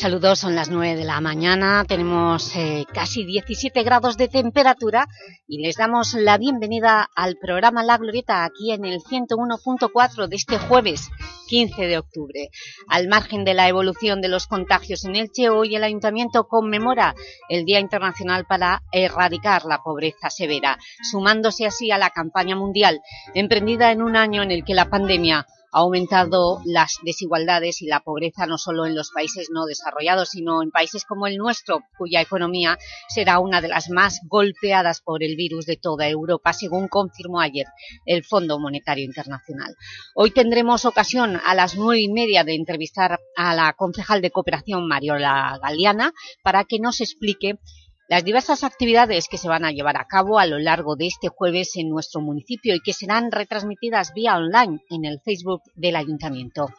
Saludos, son las 9 de la mañana, tenemos eh, casi 17 grados de temperatura y les damos la bienvenida al programa La Glorieta aquí en el 101.4 de este jueves 15 de octubre. Al margen de la evolución de los contagios en Elche, hoy el Ayuntamiento conmemora el Día Internacional para erradicar la pobreza severa, sumándose así a la campaña mundial emprendida en un año en el que la pandemia ha aumentado las desigualdades y la pobreza no solo en los países no desarrollados, sino en países como el nuestro, cuya economía será una de las más golpeadas por el virus de toda Europa, según confirmó ayer el Fondo Monetario Internacional. Hoy tendremos ocasión a las nueve y media de entrevistar a la concejal de cooperación Mariola Galeana para que nos explique las diversas actividades que se van a llevar a cabo a lo largo de este jueves en nuestro municipio y que serán retransmitidas vía online en el Facebook del Ayuntamiento.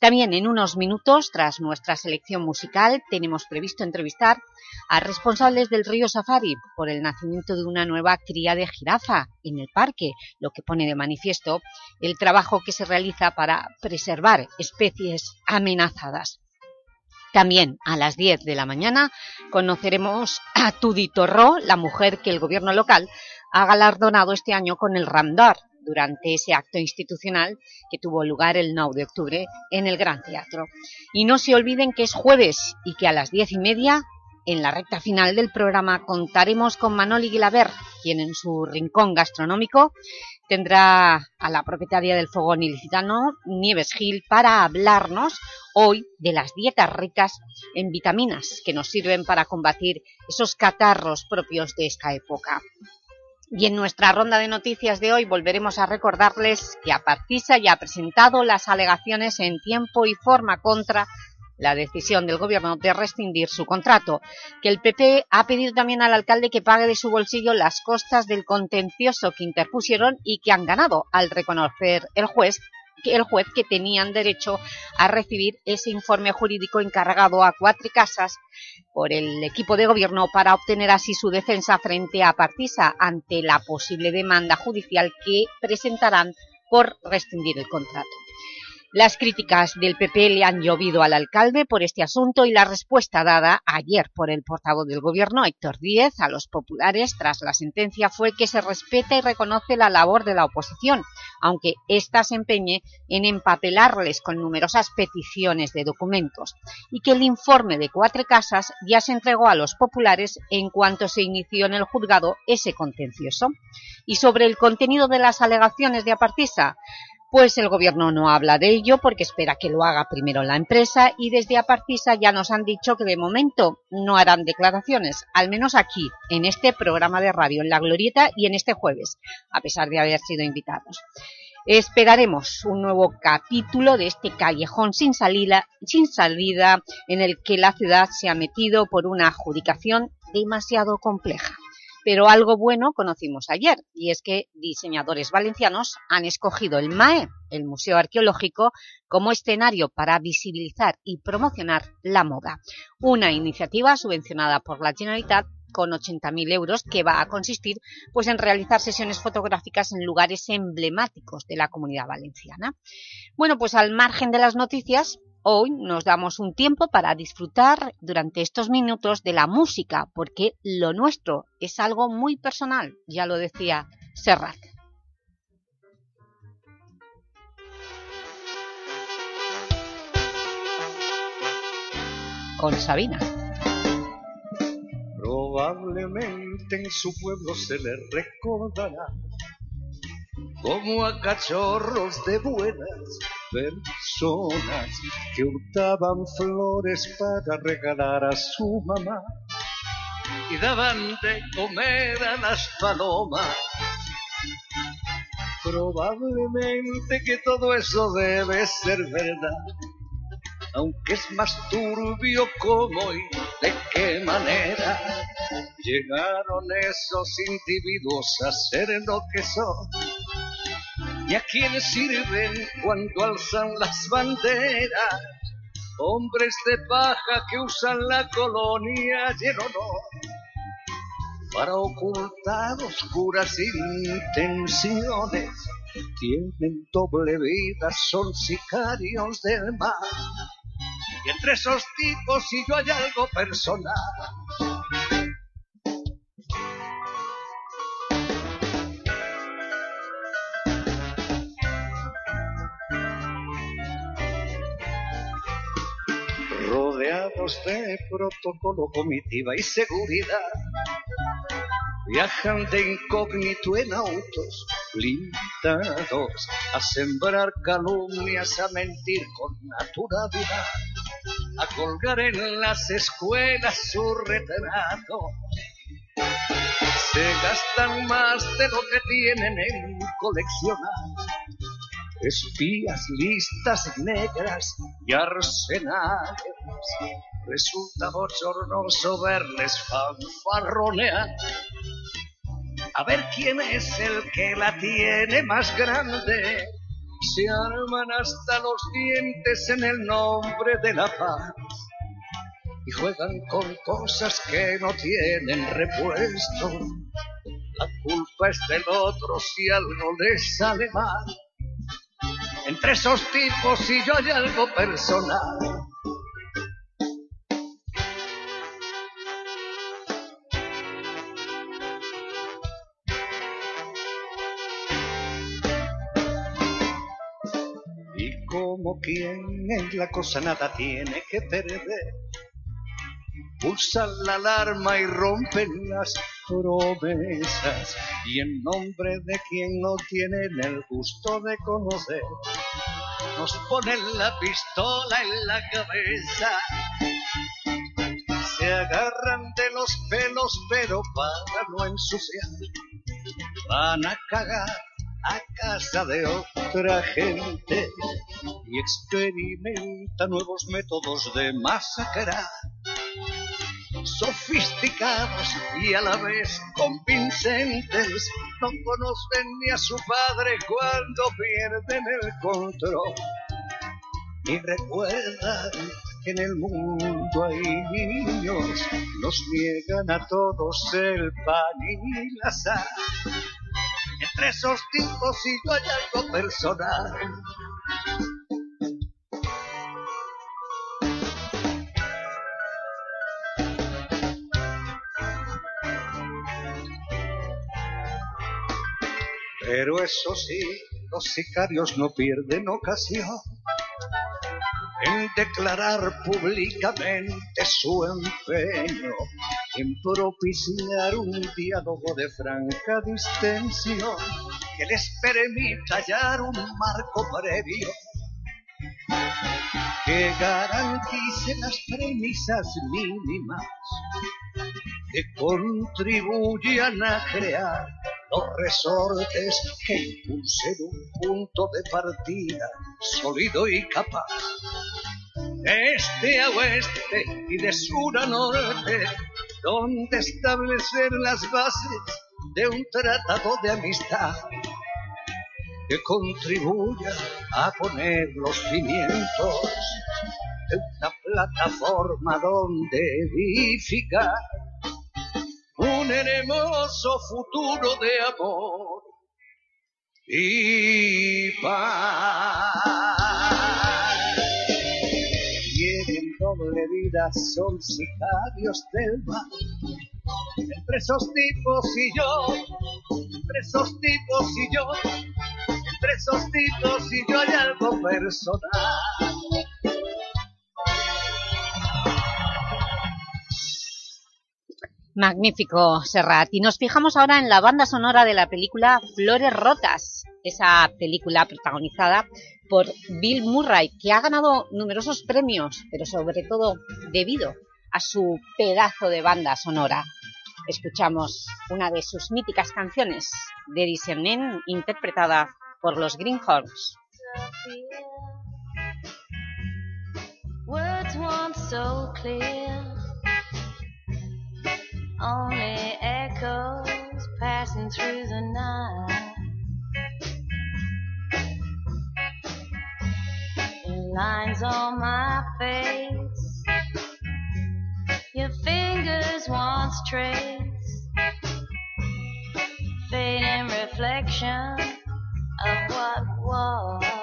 También en unos minutos, tras nuestra selección musical, tenemos previsto entrevistar a responsables del río Safari por el nacimiento de una nueva cría de jirafa en el parque, lo que pone de manifiesto el trabajo que se realiza para preservar especies amenazadas. También a las 10 de la mañana conoceremos a Tudito Ro, la mujer que el gobierno local ha galardonado este año con el Ramdar durante ese acto institucional que tuvo lugar el 9 de octubre en el Gran Teatro. Y no se olviden que es jueves y que a las diez y media, en la recta final del programa, contaremos con Manoli Guilaber, quien en su rincón gastronómico tendrá a la propietaria del fogón ilicitano, Nieves Gil, para hablarnos hoy de las dietas ricas en vitaminas que nos sirven para combatir esos catarros propios de esta época. Y en nuestra ronda de noticias de hoy volveremos a recordarles que Apartisa ya ha presentado las alegaciones en tiempo y forma contra la decisión del Gobierno de rescindir su contrato, que el PP ha pedido también al alcalde que pague de su bolsillo las costas del contencioso que interpusieron y que han ganado al reconocer el juez el juez que tenían derecho a recibir ese informe jurídico encargado a cuatro casas por el equipo de gobierno para obtener así su defensa frente a Partisa ante la posible demanda judicial que presentarán por rescindir el contrato. Las críticas del PP le han llovido al alcalde por este asunto y la respuesta dada ayer por el portavoz del Gobierno, Héctor Díez, a los populares tras la sentencia fue que se respeta y reconoce la labor de la oposición, aunque ésta se empeñe en empapelarles con numerosas peticiones de documentos, y que el informe de Cuatro Casas ya se entregó a los populares en cuanto se inició en el juzgado ese contencioso. Y sobre el contenido de las alegaciones de Apartisa, pues el gobierno no habla de ello porque espera que lo haga primero la empresa y desde Apartisa ya nos han dicho que de momento no harán declaraciones, al menos aquí, en este programa de radio, en La Glorieta y en este jueves, a pesar de haber sido invitados. Esperaremos un nuevo capítulo de este callejón sin salida, sin salida en el que la ciudad se ha metido por una adjudicación demasiado compleja. Pero algo bueno conocimos ayer, y es que diseñadores valencianos han escogido el MAE, el Museo Arqueológico, como escenario para visibilizar y promocionar la moda. Una iniciativa subvencionada por la Generalitat con 80.000 euros que va a consistir pues, en realizar sesiones fotográficas en lugares emblemáticos de la comunidad valenciana. Bueno, pues al margen de las noticias, Hoy nos damos un tiempo para disfrutar durante estos minutos de la música, porque lo nuestro es algo muy personal, ya lo decía Serrat. Con Sabina. Probablemente en su pueblo se le recordará como a cachorros de buenas personas que hurtaban flores para regalar a su mamá y daban de comer a las palomas. Probablemente que todo eso debe ser verdad, aunque es más turbio cómo y de qué manera llegaron esos individuos a ser lo que son y a quienes sirven cuando alzan las banderas. Hombres de paja que usan la colonia y el honor para ocultar oscuras intenciones. Tienen doble vida, son sicarios del mar Y entre esos tipos si yo hay algo personal. Rodeados de protocolo, comitiva y seguridad. Viajan de incógnito en autos blindados a sembrar calumnias, a mentir con naturalidad, a colgar en las escuelas su retrato. Se gastan más de lo que tienen en coleccionar espías, listas negras y arsenales. Resulta bochornoso verles fanfarronear. A ver quién es el que la tiene más grande. Se arman hasta los dientes en el nombre de la paz y juegan con cosas que no tienen repuesto. La culpa es del otro si algo les sale mal entre esos tipos y yo hay algo personal. Y como quien en la cosa nada tiene que perder, pulsan la alarma y rompen las promesas y en nombre de quien no tienen el gusto de conocer, nos ponen la pistola en la cabeza. Se agarran de los pelos pero para no ensuciar, van a cagar a casa de otra gente y experimentan nuevos métodos de masacrar sofisticados y a la vez convincentes, no conocen ni a su padre cuando pierden el control. Y recuerdan que en el mundo hay niños, nos niegan a todos el pan y la sal. Entre esos tipos y yo hay algo personal Pero eso sí, los sicarios no pierden ocasión. En declarar públicamente su empeño en propiciar un diálogo de franca distensión que les permita hallar un marco previo que garantice las premisas mínimas que contribuyan a crear los resortes que impulsen un punto de partida sólido y capaz. De este a oeste y de sur a norte, donde establecer las bases de un tratado de amistad que contribuya a poner los cimientos de una plataforma donde edificar un hermoso futuro de amor y paz. Tienen doble vida, son sicarios del mar. Entre esos tipos y yo, entre esos tipos y yo, entre esos tipos y yo hay algo personal. Magnífico, Serrat. Y nos fijamos ahora en la banda sonora de la película Flores Rotas, esa película protagonizada por Bill Murray, que ha ganado numerosos premios, pero sobre todo debido a su pedazo de banda sonora. Escuchamos una de sus míticas canciones, de Disney, interpretada por los Greenhorns. Only echoes passing through the night. Lines on my face, your fingers once trace, fading reflection of what was.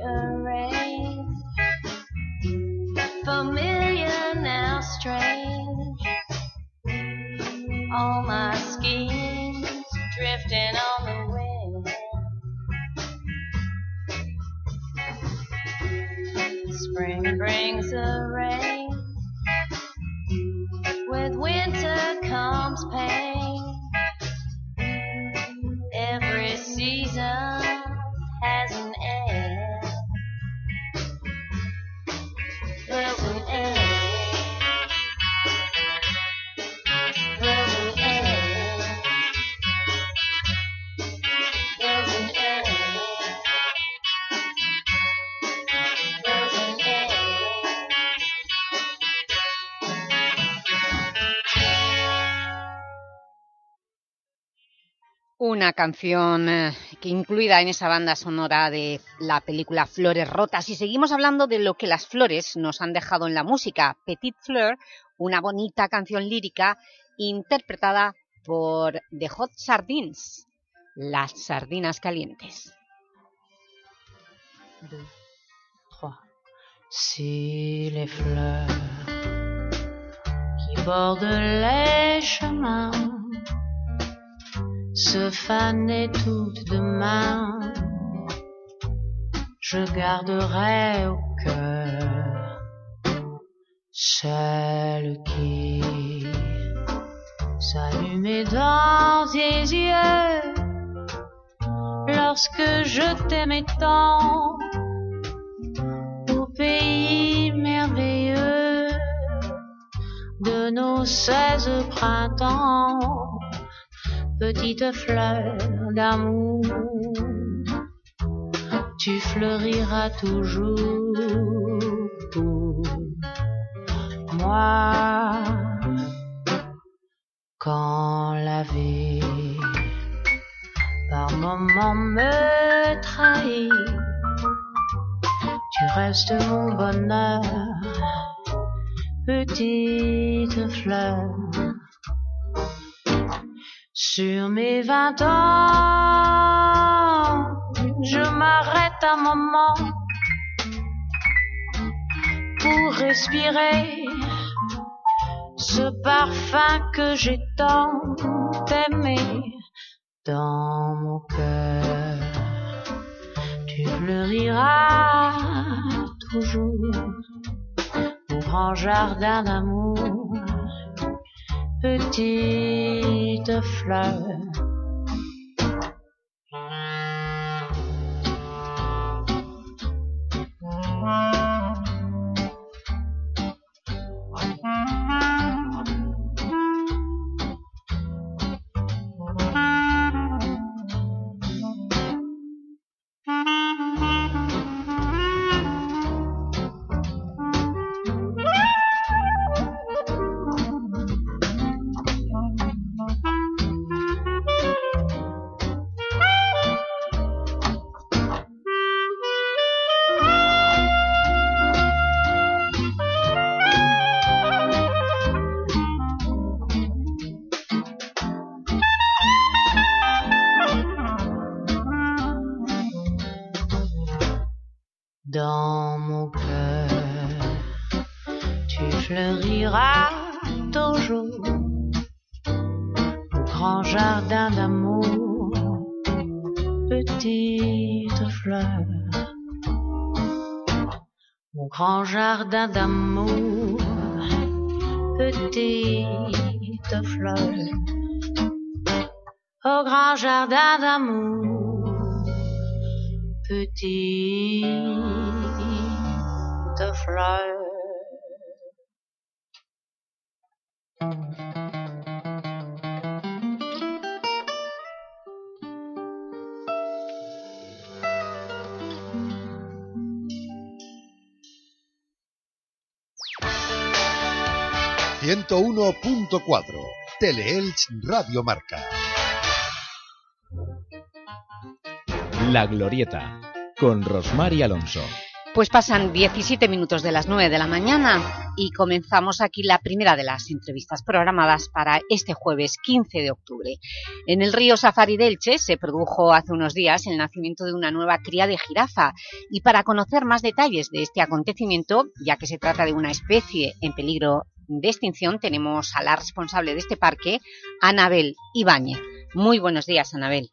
Rearrange, familiar now strange. All my schemes drifting on the wind. Spring brings the Canción eh, que incluida en esa banda sonora de la película Flores Rotas. Y seguimos hablando de lo que las flores nos han dejado en la música. Petite Fleur, una bonita canción lírica interpretada por The Hot Sardines, las sardinas calientes. Se fanaient toutes demain, je garderai au cœur celle qui s'allumait dans tes yeux. Lorsque je t'aimais tant au pays merveilleux de nos seize printemps, petite fleur d'amour, tu fleuriras toujours pour moi quand la vie par moments me trahit. Tu restes mon bonheur, petite fleur. Sur mes vingt ans, je m'arrête un moment pour respirer ce parfum que j'ai tant aimé dans mon cœur. Tu fleuriras toujours au grand jardin d'amour, petite fleur. Au grand jardin d'amour, petite fleur. Au grand jardin d'amour, petite fleur. Au grand jardin d'amour, petite fleur. ...101.4... Teleelch Radio Marca. La Glorieta, con Rosmar y Alonso. Pues pasan 17 minutos de las 9 de la mañana y comenzamos aquí la primera de las entrevistas programadas para este jueves 15 de octubre. En el río Safari delche se produjo hace unos días el nacimiento de una nueva cría de jirafa y para conocer más detalles de este acontecimiento, ya que se trata de una especie en peligro de extinción, tenemos a la responsable de este parque, Anabel Ibáñez. Muy buenos días, Anabel.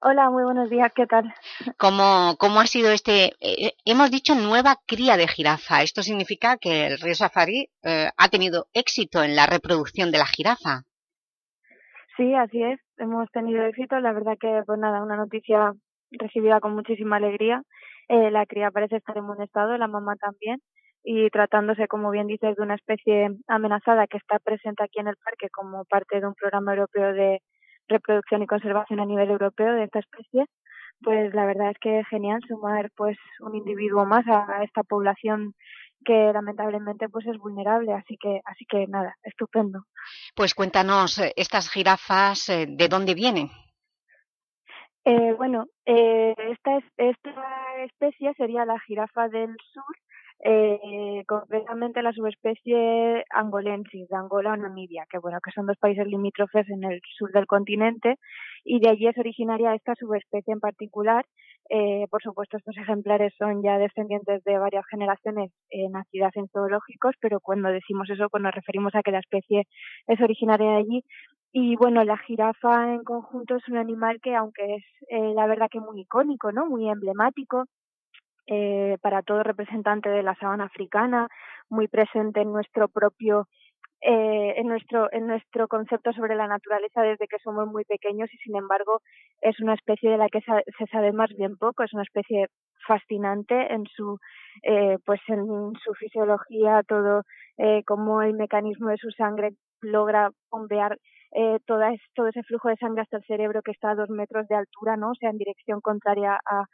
Hola, muy buenos días, ¿qué tal? ¿Cómo, cómo ha sido este...? Eh, hemos dicho nueva cría de jirafa. Esto significa que el río Safari eh, ha tenido éxito en la reproducción de la jirafa. Sí, así es. Hemos tenido éxito. La verdad que, pues nada, una noticia recibida con muchísima alegría. Eh, la cría parece estar en buen estado, la mamá también. Y tratándose, como bien dices, de una especie amenazada que está presente aquí en el parque como parte de un programa europeo de reproducción y conservación a nivel europeo de esta especie, pues la verdad es que es genial sumar pues un individuo más a, esta población que lamentablemente pues es vulnerable, así que así que nada, estupendo. Pues cuéntanos, eh, estas jirafas, eh, ¿de dónde vienen? Eh, bueno, eh, esta, esta especie sería la jirafa del sur, eh, concretamente la subespecie angolensis de Angola o Namibia, que bueno, que son dos países limítrofes en el sur del continente y de allí es originaria esta subespecie en particular. Eh, por supuesto, estos ejemplares son ya descendientes de varias generaciones eh, nacidas en zoológicos, pero cuando decimos eso, pues nos referimos a que la especie es originaria de allí. Y bueno, la jirafa en conjunto es un animal que, aunque es eh, la verdad que muy icónico, ¿no? Muy emblemático, eh, para todo representante de la sabana africana, muy presente en nuestro propio eh, en nuestro en nuestro concepto sobre la naturaleza desde que somos muy pequeños y sin embargo es una especie de la que se sabe más bien poco es una especie fascinante en su eh, pues en su fisiología todo eh, cómo el mecanismo de su sangre logra bombear eh, toda todo ese flujo de sangre hasta el cerebro que está a dos metros de altura no o sea en dirección contraria a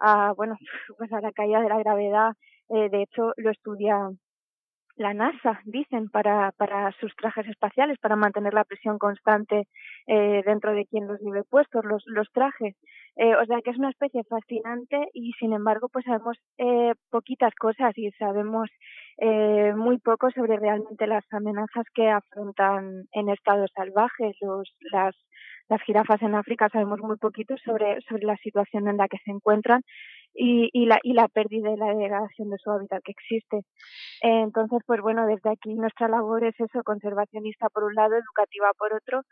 a, bueno, pues a la caída de la gravedad. Eh, de hecho, lo estudia la NASA, dicen, para, para sus trajes espaciales, para mantener la presión constante eh, dentro de quien los lleve puestos, los, los trajes. Eh, o sea que es una especie fascinante y sin embargo pues sabemos eh, poquitas cosas y sabemos eh, muy poco sobre realmente las amenazas que afrontan en estado salvaje los, las, las jirafas en África sabemos muy poquito sobre, sobre la situación en la que se encuentran y, y, la, y la pérdida y la degradación de su hábitat que existe. Eh, entonces, pues bueno, desde aquí nuestra labor es eso, conservacionista por un lado, educativa por otro,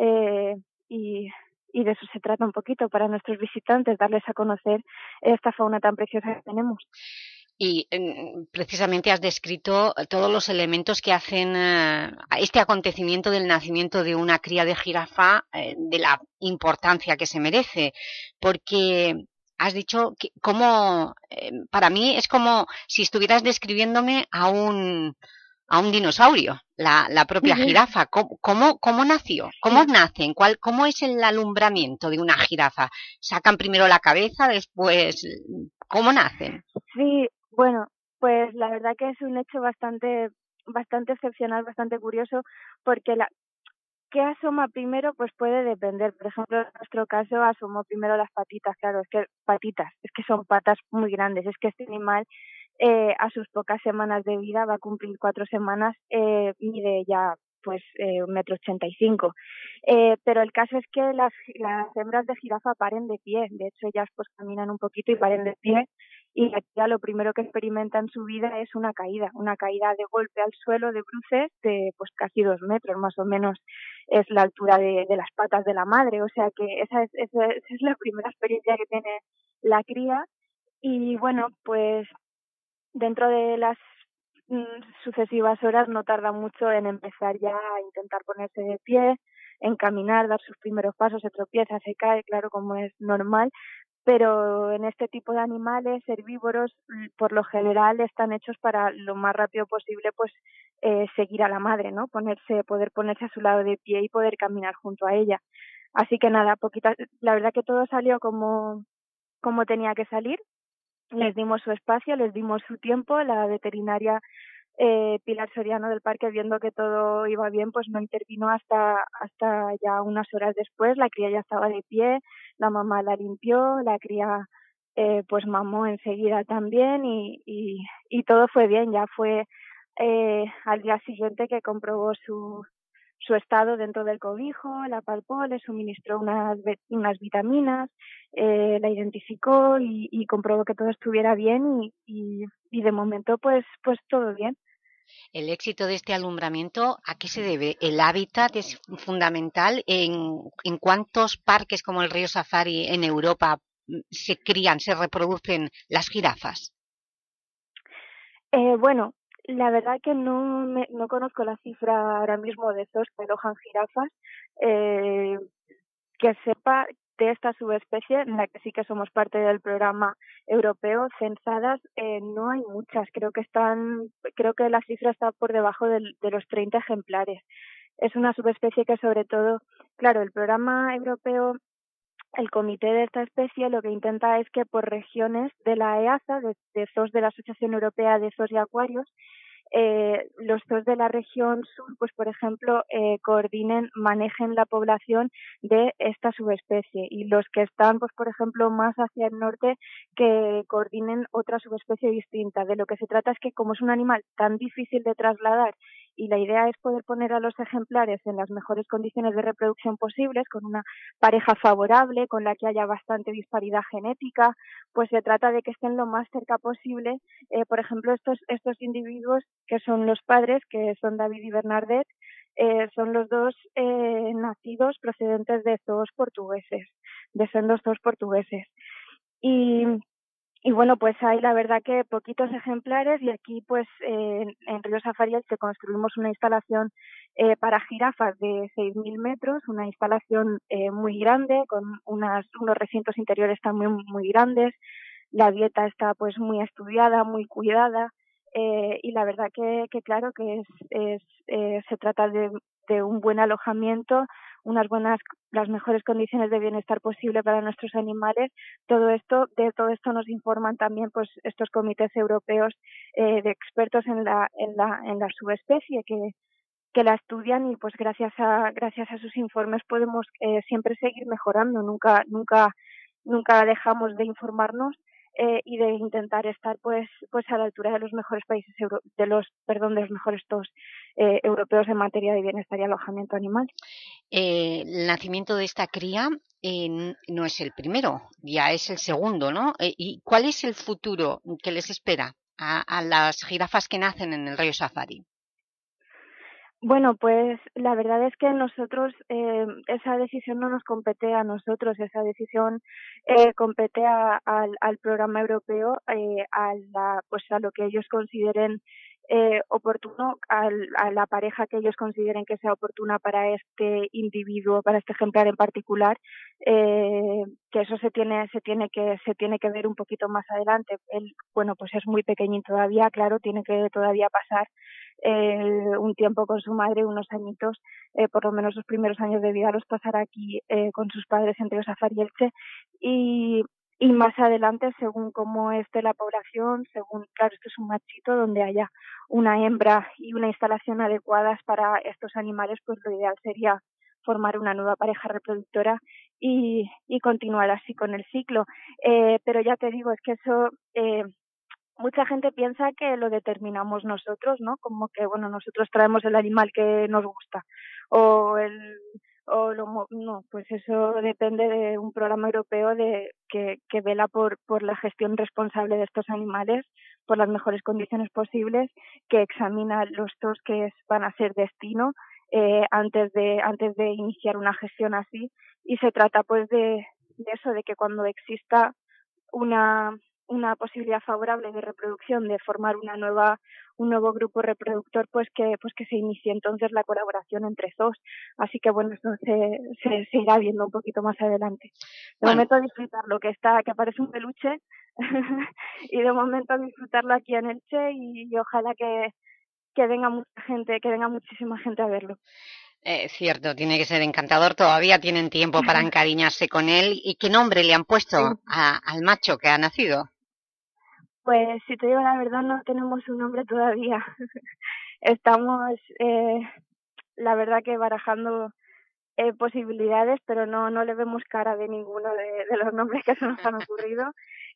eh, y, y de eso se trata un poquito para nuestros visitantes, darles a conocer esta fauna tan preciosa que tenemos y precisamente has descrito todos los elementos que hacen eh, este acontecimiento del nacimiento de una cría de jirafa eh, de la importancia que se merece, porque has dicho que como, eh, para mí es como si estuvieras describiéndome a un, a un dinosaurio, la, la propia jirafa. ¿Cómo, cómo, cómo nació? ¿Cómo nacen? ¿Cuál, ¿Cómo es el alumbramiento de una jirafa? ¿Sacan primero la cabeza, después...? ¿Cómo nacen? Sí, bueno, pues la verdad que es un hecho bastante bastante excepcional, bastante curioso, porque la ¿qué asoma primero? Pues puede depender. Por ejemplo, en nuestro caso asomó primero las patitas, claro, es que patitas, es que son patas muy grandes, es que este animal eh, a sus pocas semanas de vida va a cumplir cuatro semanas, eh, mide ya pues eh, un metro ochenta y cinco. Eh, pero el caso es que las, las hembras de jirafa paren de pie, de hecho ellas pues caminan un poquito y paren de pie y ya lo primero que experimenta en su vida es una caída, una caída de golpe al suelo de bruces de pues casi dos metros más o menos es la altura de, las patas de la madre, o sea que esa es, esa es la primera experiencia que tiene la cría. Y bueno pues dentro de las mm, sucesivas horas no tarda mucho en empezar ya a intentar ponerse de pie, en caminar, dar sus primeros pasos, se tropieza, se cae, claro, como es normal, pero en este tipo de animales herbívoros por lo general están hechos para lo más rápido posible pues eh, seguir a la madre no ponerse poder ponerse a su lado de pie y poder caminar junto a ella. Así que nada poquita la verdad que todo salió como como tenía que salir. Les dimos su espacio les dimos su tiempo la veterinaria eh, Pilar Soriano del parque, viendo que todo iba bien, pues no intervino hasta, hasta ya unas horas después. La cría ya estaba de pie, la mamá la limpió, la cría eh, pues mamó enseguida también y, y, y todo fue bien. Ya fue eh, al día siguiente que comprobó su, su estado dentro del cobijo, la palpó, le suministró unas, unas vitaminas, eh, la identificó y, y, comprobó que todo estuviera bien y, y, y, de momento pues, pues todo bien. El éxito de este alumbramiento, ¿a qué se debe? ¿El hábitat es fundamental? ¿En, en cuántos parques como el río Safari en Europa mm, se crían, se reproducen las jirafas? Eh, bueno, la verdad que no, me, no conozco la cifra ahora mismo de zoos que alojan jirafas. Eh, que sepa de esta subespecie, en la que sí que somos parte del programa europeo, censadas, eh, no hay muchas. Creo que están, creo que la cifra está por debajo del, de los 30 ejemplares. Es una subespecie que sobre todo, claro, el programa europeo el comité de esta especie lo que intenta es que por regiones de la EASA, de, de de la Asociación Europea de Zoos y Acuarios, eh, los zoos de la región sur, pues por ejemplo, eh, coordinen, manejen la población de esta subespecie y los que están, pues por ejemplo, más hacia el norte, que coordinen otra subespecie distinta. De lo que se trata es que como es un animal tan difícil de trasladar y la idea es poder poner a los ejemplares en las mejores condiciones de reproducción posibles, con una pareja favorable, con la que haya bastante disparidad genética, pues se trata de que estén lo más cerca posible. Eh, por ejemplo, estos, estos individuos que son los padres, que son David y Bernardet, eh, son los dos eh, nacidos procedentes de zoos portugueses, de sendos zoos portugueses. Y y bueno, pues hay la verdad que poquitos ejemplares y aquí pues eh, en Río Safari se construimos una instalación eh, para jirafas de 6.000 metros, una instalación eh, muy grande con unas, unos recintos interiores también muy grandes, la dieta está pues muy estudiada, muy cuidada eh, y la verdad que, que claro que es, es eh, se trata de un buen alojamiento, unas buenas, las mejores condiciones de bienestar posible para nuestros animales. Todo esto, de todo esto nos informan también pues estos comités europeos eh, de expertos en la, en la, en la subespecie que, que la estudian y pues gracias a, gracias a sus informes podemos eh, siempre seguir mejorando. Nunca, nunca, nunca dejamos de informarnos eh, y de intentar estar pues pues a la altura de los mejores países euro, de los perdón de los mejores todos eh, europeos en materia de bienestar y alojamiento animal eh, el nacimiento de esta cría eh, no es el primero ya es el segundo ¿no? Eh, y cuál es el futuro que les espera a, a las jirafas que nacen en el río Safari bueno, pues la verdad es que nosotros, eh, esa decisión no nos compete a nosotros, esa decisión eh, compete a, al, al programa europeo, eh, a, la, pues a lo que ellos consideren eh, oportuno al, a la pareja que ellos consideren que sea oportuna para este individuo, para este ejemplar en particular, eh, que eso se tiene, se tiene que, se tiene que ver un poquito más adelante. Él, bueno, pues es muy pequeño todavía, claro, tiene que todavía pasar eh, un tiempo con su madre, unos añitos, eh, por lo menos los primeros años de vida los pasará aquí eh, con sus padres entre Osafar y Elche. Y, y más adelante, según cómo esté la población, según, claro, esto es un machito donde haya una hembra y una instalación adecuadas para estos animales, pues lo ideal sería formar una nueva pareja reproductora y, y continuar así con el ciclo. Eh, pero ya te digo, es que eso, eh, mucha gente piensa que lo determinamos nosotros, ¿no? Como que, bueno, nosotros traemos el animal que nos gusta o el o no, pues eso depende de un programa europeo de que, que vela por, por la gestión responsable de estos animales, por las mejores condiciones posibles, que examina los dos que van a ser destino eh, antes de antes de iniciar una gestión así. Y se trata pues de, de eso, de que cuando exista una una posibilidad favorable de reproducción, de formar una nueva, un nuevo grupo reproductor, pues que, pues que se inicie entonces la colaboración entre zoos. Así que bueno, eso se, se, irá viendo un poquito más adelante. De momento disfrutarlo, que está, que parece un peluche, y de momento disfrutarlo aquí en Elche y, y ojalá que, que venga mucha gente, que venga muchísima gente a verlo. Eh, cierto, tiene que ser encantador. Todavía tienen tiempo para encariñarse con él. ¿Y qué nombre le han puesto al macho que ha nacido? Pues si te digo la verdad no tenemos un nombre todavía. Estamos, eh, la verdad que barajando eh, posibilidades, pero no, no le vemos cara de ninguno de, de los nombres que se nos han ocurrido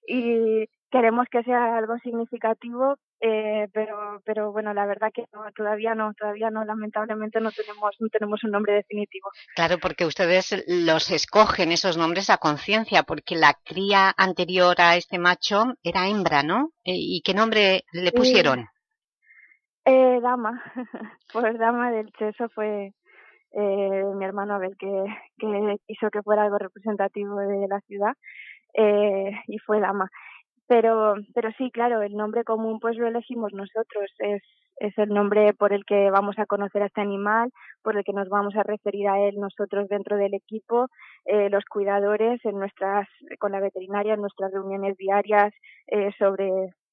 y queremos que sea algo significativo, eh, pero, pero bueno, la verdad que no, todavía no, todavía no, lamentablemente no tenemos, no tenemos un nombre definitivo. Claro, porque ustedes los escogen esos nombres a conciencia, porque la cría anterior a este macho era hembra, ¿no? Eh, ¿Y qué nombre le pusieron? Eh, dama, pues dama del Cheso fue eh, mi hermano Abel que, que hizo que fuera algo representativo de la ciudad eh, y fue dama. Pero, pero sí, claro, el nombre común pues lo elegimos nosotros, es, es el nombre por el que vamos a conocer a este animal, por el que nos vamos a referir a él nosotros dentro del equipo, eh, los cuidadores en nuestras, con la veterinaria, en nuestras reuniones diarias eh, sobre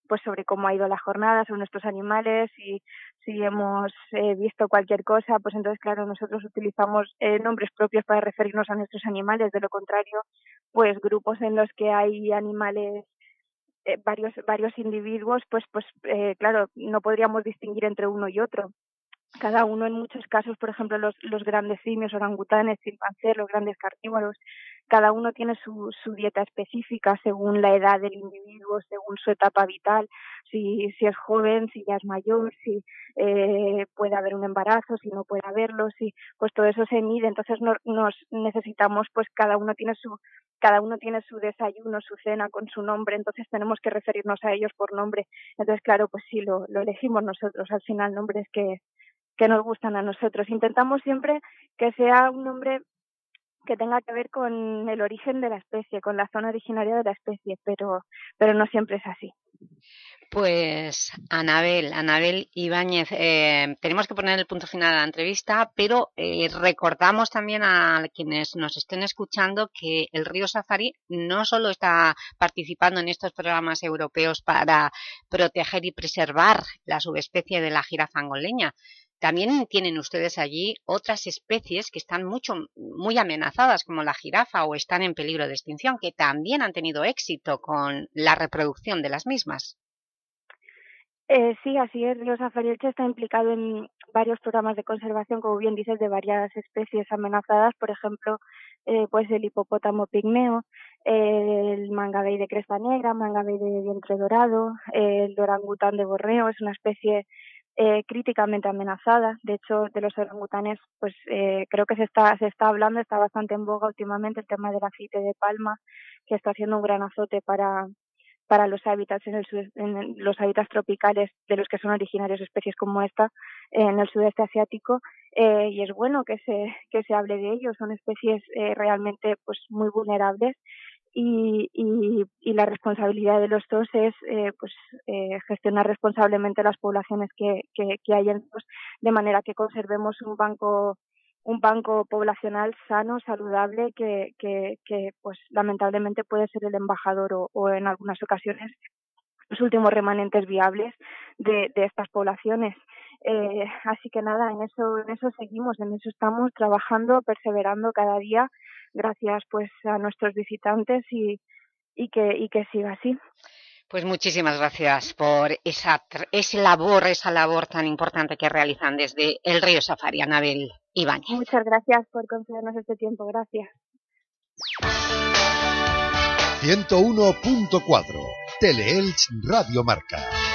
pues sobre cómo ha ido la jornada, sobre nuestros animales y si hemos eh, visto cualquier cosa, pues entonces, claro, nosotros utilizamos eh, nombres propios para referirnos a nuestros animales. De lo contrario, pues grupos en los que hay animales, eh, varios, varios individuos, pues, pues eh, claro, no podríamos distinguir entre uno y otro. Cada uno en muchos casos, por ejemplo, los, los grandes simios, orangutanes, chimpancés, los grandes carnívoros, cada uno tiene su, su dieta específica según la edad del individuo, según su etapa vital, si, si es joven, si ya es mayor, si eh, puede haber un embarazo, si no puede haberlo, si, pues todo eso se mide, entonces no, nos necesitamos, pues cada uno tiene su cada uno tiene su desayuno, su cena con su nombre, entonces tenemos que referirnos a ellos por nombre. Entonces, claro, pues sí, lo, lo elegimos nosotros, al final nombres que, que nos gustan a nosotros. Intentamos siempre que sea un nombre que tenga que ver con el origen de la especie, con la zona originaria de la especie, pero, pero no siempre es así. Pues Anabel, Anabel Ibáñez, eh, tenemos que poner el punto final a la entrevista, pero eh, recordamos también a quienes nos estén escuchando que el Río Safari no solo está participando en estos programas europeos para proteger y preservar la subespecie de la jirafa angoleña, también tienen ustedes allí otras especies que están mucho, muy amenazadas, como la jirafa, o están en peligro de extinción, que también han tenido éxito con la reproducción de las mismas. Eh, sí, así es. Río Safarielche está implicado en varios programas de conservación, como bien dices, de varias especies amenazadas, por ejemplo, eh, pues el hipopótamo pigmeo, el mangabey de cresta negra, mangabey de vientre dorado, el orangután de Borneo, es una especie eh, críticamente amenazada. De hecho, de los orangutanes, pues eh, creo que se está, se está hablando, está bastante en boga últimamente el tema del aceite de palma, que está haciendo un gran azote para, para los hábitats en, el, en los hábitats tropicales de los que son originarios especies como esta en el sudeste asiático. Eh, y es bueno que se que se hable de ellos son especies eh, realmente pues muy vulnerables y, y, y, la responsabilidad de los dos es eh, pues eh, gestionar responsablemente las poblaciones que, que, hay en los de manera que conservemos un banco un banco poblacional sano, saludable, que, que, que pues lamentablemente puede ser el embajador o, o en algunas ocasiones los últimos remanentes viables de, de estas poblaciones. Eh, así que nada, en eso, en eso seguimos, en eso estamos trabajando, perseverando cada día, gracias pues a nuestros visitantes y, y que, y que siga así. Pues muchísimas gracias por esa, esa labor, esa labor tan importante que realizan desde el Río Safari, Anabel Ibáñez. Muchas gracias por concedernos este tiempo, gracias. 101.4 Teleelch Radio Marca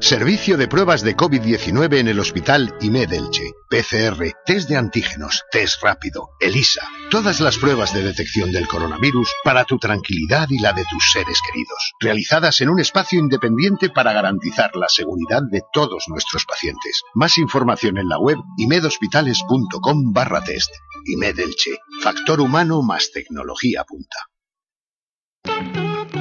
Servicio de pruebas de COVID-19 en el Hospital IMED Elche. PCR, test de antígenos, test rápido, ELISA. Todas las pruebas de detección del coronavirus para tu tranquilidad y la de tus seres queridos. Realizadas en un espacio independiente para garantizar la seguridad de todos nuestros pacientes. Más información en la web imedhospitales.com barra test. IMED Elche. Factor humano más tecnología punta.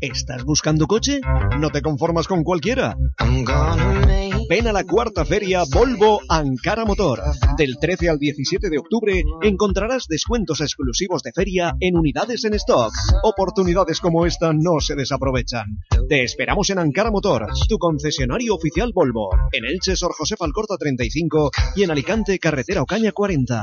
¿Estás buscando coche? ¿No te conformas con cualquiera? Ven a la cuarta feria Volvo Ankara Motor. Del 13 al 17 de octubre encontrarás descuentos exclusivos de feria en unidades en stock. Oportunidades como esta no se desaprovechan. Te esperamos en Ankara Motor, tu concesionario oficial Volvo. En Elche, Sor José Alcorta 35 y en Alicante, Carretera Ocaña 40.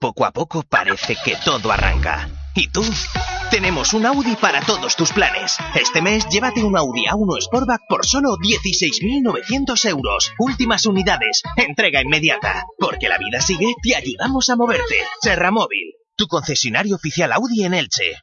Poco a poco parece que todo arranca. ¿Y tú? Tenemos un Audi para todos tus planes. Este mes llévate un Audi A1 Sportback por solo 16.900 euros. Últimas unidades. Entrega inmediata. Porque la vida sigue, te ayudamos a moverte. Serra Móvil, tu concesionario oficial Audi en Elche.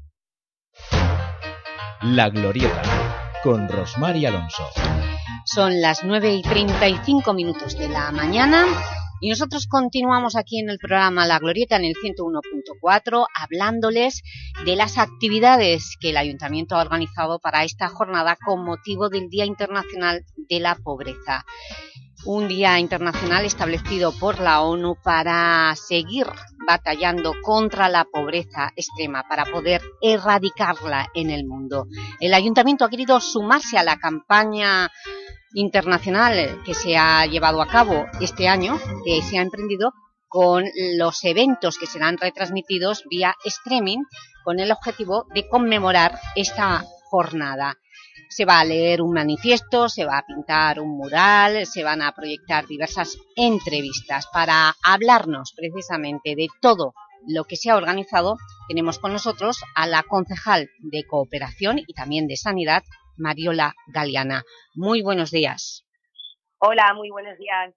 La Glorieta, con Rosmar y Alonso. Son las 9 y 35 minutos de la mañana y nosotros continuamos aquí en el programa La Glorieta en el 101.4 hablándoles de las actividades que el Ayuntamiento ha organizado para esta jornada con motivo del Día Internacional de la Pobreza. Un día internacional establecido por la ONU para seguir batallando contra la pobreza extrema, para poder erradicarla en el mundo. El Ayuntamiento ha querido sumarse a la campaña internacional que se ha llevado a cabo este año, que se ha emprendido con los eventos que serán retransmitidos vía streaming con el objetivo de conmemorar esta jornada. Se va a leer un manifiesto, se va a pintar un mural, se van a proyectar diversas entrevistas para hablarnos precisamente de todo lo que se ha organizado. Tenemos con nosotros a la concejal de Cooperación y también de Sanidad, Mariola Galeana. Muy buenos días. Hola, muy buenos días.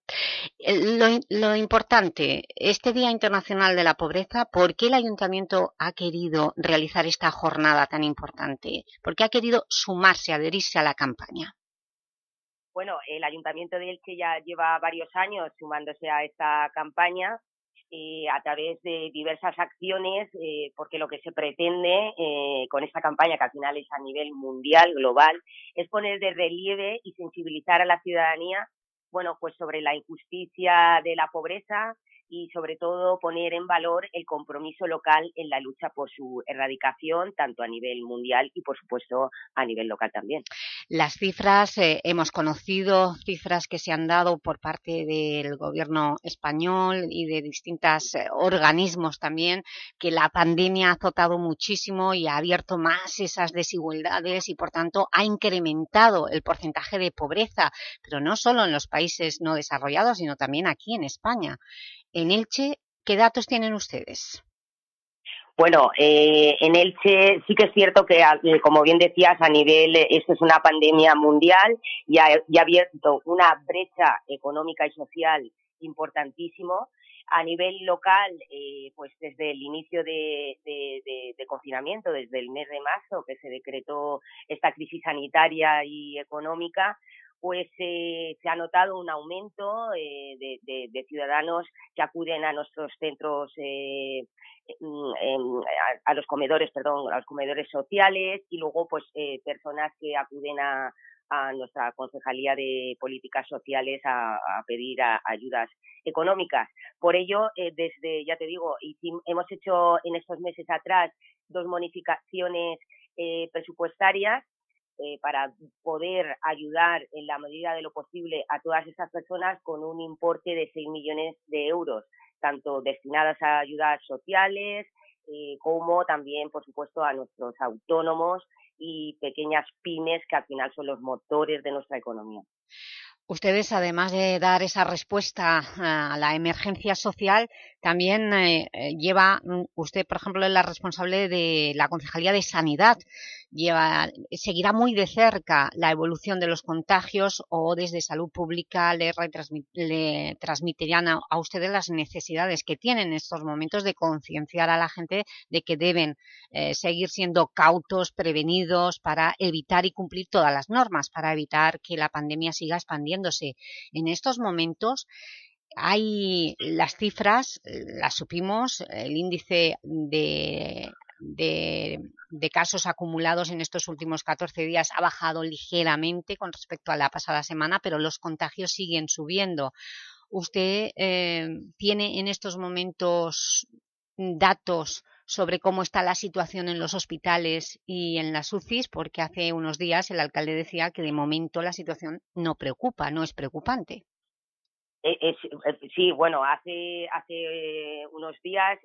Lo, lo, importante, este Día Internacional de la Pobreza, ¿por qué el Ayuntamiento ha querido realizar esta jornada tan importante? ¿Por qué ha querido sumarse, adherirse a la campaña? Bueno, el Ayuntamiento de Elche ya lleva varios años sumándose a esta campaña eh, a través de diversas acciones, eh, porque lo que se pretende eh, con esta campaña, que al final es a nivel mundial, global, es poner de relieve y sensibilizar a la ciudadanía, bueno, pues sobre la injusticia de la pobreza, y sobre todo poner en valor el compromiso local en la lucha por su erradicación, tanto a nivel mundial y por supuesto a nivel local también. Las cifras, eh, hemos conocido cifras que se han dado por parte del gobierno español y de distintos eh, organismos también, que la pandemia ha azotado muchísimo y ha abierto más esas desigualdades y por tanto ha incrementado el porcentaje de pobreza, pero no solo en los países no desarrollados, sino también aquí en España en Elche, ¿qué datos tienen ustedes? Bueno, eh, en Elche sí que es cierto que, eh, como bien decías, a nivel, eh, esto es una pandemia mundial y ha, abierto una brecha económica y social importantísimo. A nivel local, pues desde el inicio de, confinamiento, desde el mes de marzo, que se decretó esta crisis sanitaria y económica, pues eh, se ha notado un aumento eh, de, ciudadanos que acuden a nuestros centros, eh, a, los comedores, perdón, a los comedores sociales y luego pues personas que acuden a, nuestra Concejalía de Políticas Sociales a, pedir ayudas económicas. Por ello, desde, ya te digo, hemos hecho en estos meses atrás dos modificaciones presupuestarias eh, para poder ayudar en la medida de lo posible a todas estas personas con un importe de 6 millones de euros, tanto destinadas a ayudas sociales eh, como también, por supuesto, a nuestros autónomos y pequeñas pymes que al final son los motores de nuestra economía. Ustedes, además de dar esa respuesta a la emergencia social, también eh, lleva, mm, usted, por ejemplo, es la responsable de la Concejalía de Sanidad lleva, seguirá muy de cerca la evolución de los contagios o desde Salud Pública le, le transmitirían a, ustedes las necesidades que tienen en estos momentos de concienciar a la gente de que deben eh, seguir siendo cautos, prevenidos para evitar y cumplir todas las normas, para evitar que la pandemia siga expandiéndose. En estos momentos hay las cifras, las supimos, el índice de de, casos acumulados en estos últimos 14 días ha bajado ligeramente con respecto a la pasada semana, pero los contagios siguen subiendo. ¿Usted eh, tiene en estos momentos datos sobre cómo está la situación en los hospitales y en las UCIs? Porque hace unos días el alcalde decía que de momento la situación no preocupa, no es preocupante. Eh, eh, sí, bueno, hace hace unos días,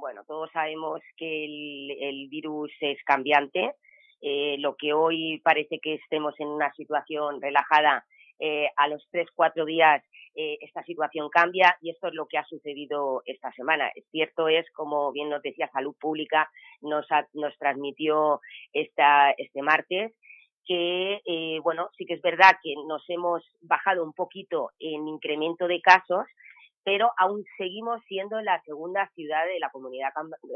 bueno, todos sabemos que el, virus es cambiante. Eh, lo que hoy parece que estemos en una situación relajada, a los tres, cuatro días esta situación cambia y esto es lo que ha sucedido esta semana. Es cierto es, como bien nos decía Salud Pública, nos, nos transmitió esta, este martes, que, eh, bueno, sí que es verdad que nos hemos bajado un poquito en incremento de casos, pero aún seguimos siendo la segunda ciudad de la comunidad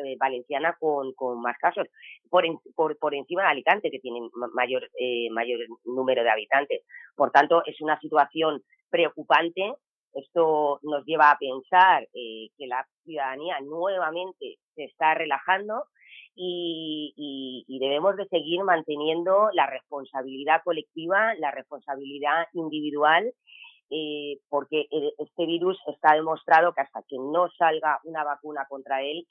eh, valenciana con, más casos, por, por, por, encima de Alicante, que tiene mayor, eh, mayor número de habitantes. Por tanto, es una situación preocupante. Esto nos lleva a pensar eh, que la ciudadanía nuevamente se está relajando y, debemos de seguir manteniendo la responsabilidad colectiva, la responsabilidad individual eh, porque eh, este virus está demostrado que hasta que no salga una vacuna contra él,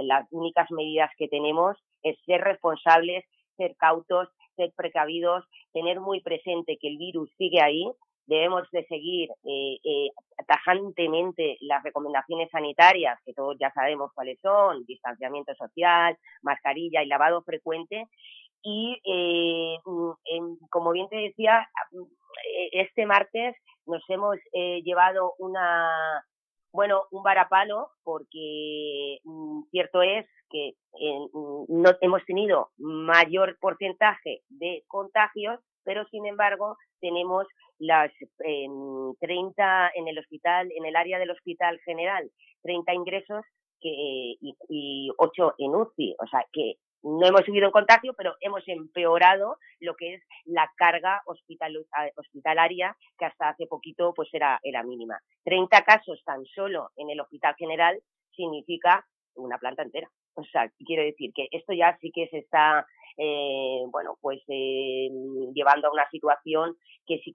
las únicas medidas que tenemos es ser responsables, ser cautos, ser precavidos, tener muy presente que el virus sigue ahí, debemos de seguir eh, eh, tajantemente las recomendaciones sanitarias, que todos ya sabemos cuáles son, distanciamiento social, mascarilla y lavado frecuente. Y, eh, como bien te decía, este martes nos hemos llevado una, bueno, un varapalo, porque mm, cierto es que mm, no hemos tenido mayor porcentaje de contagios, pero sin embargo tenemos las 30 en el hospital, en el área del hospital general, 30 ingresos que, y, y 8 en UCI, o sea que no hemos subido en contagio, pero hemos empeorado lo que es la carga hospitalaria, que hasta hace poquito pues era, era mínima. 30 casos tan solo en el Hospital General significa una planta entera. O sea, quiero decir que esto ya sí que se está eh, bueno, pues eh, llevando a una situación que si,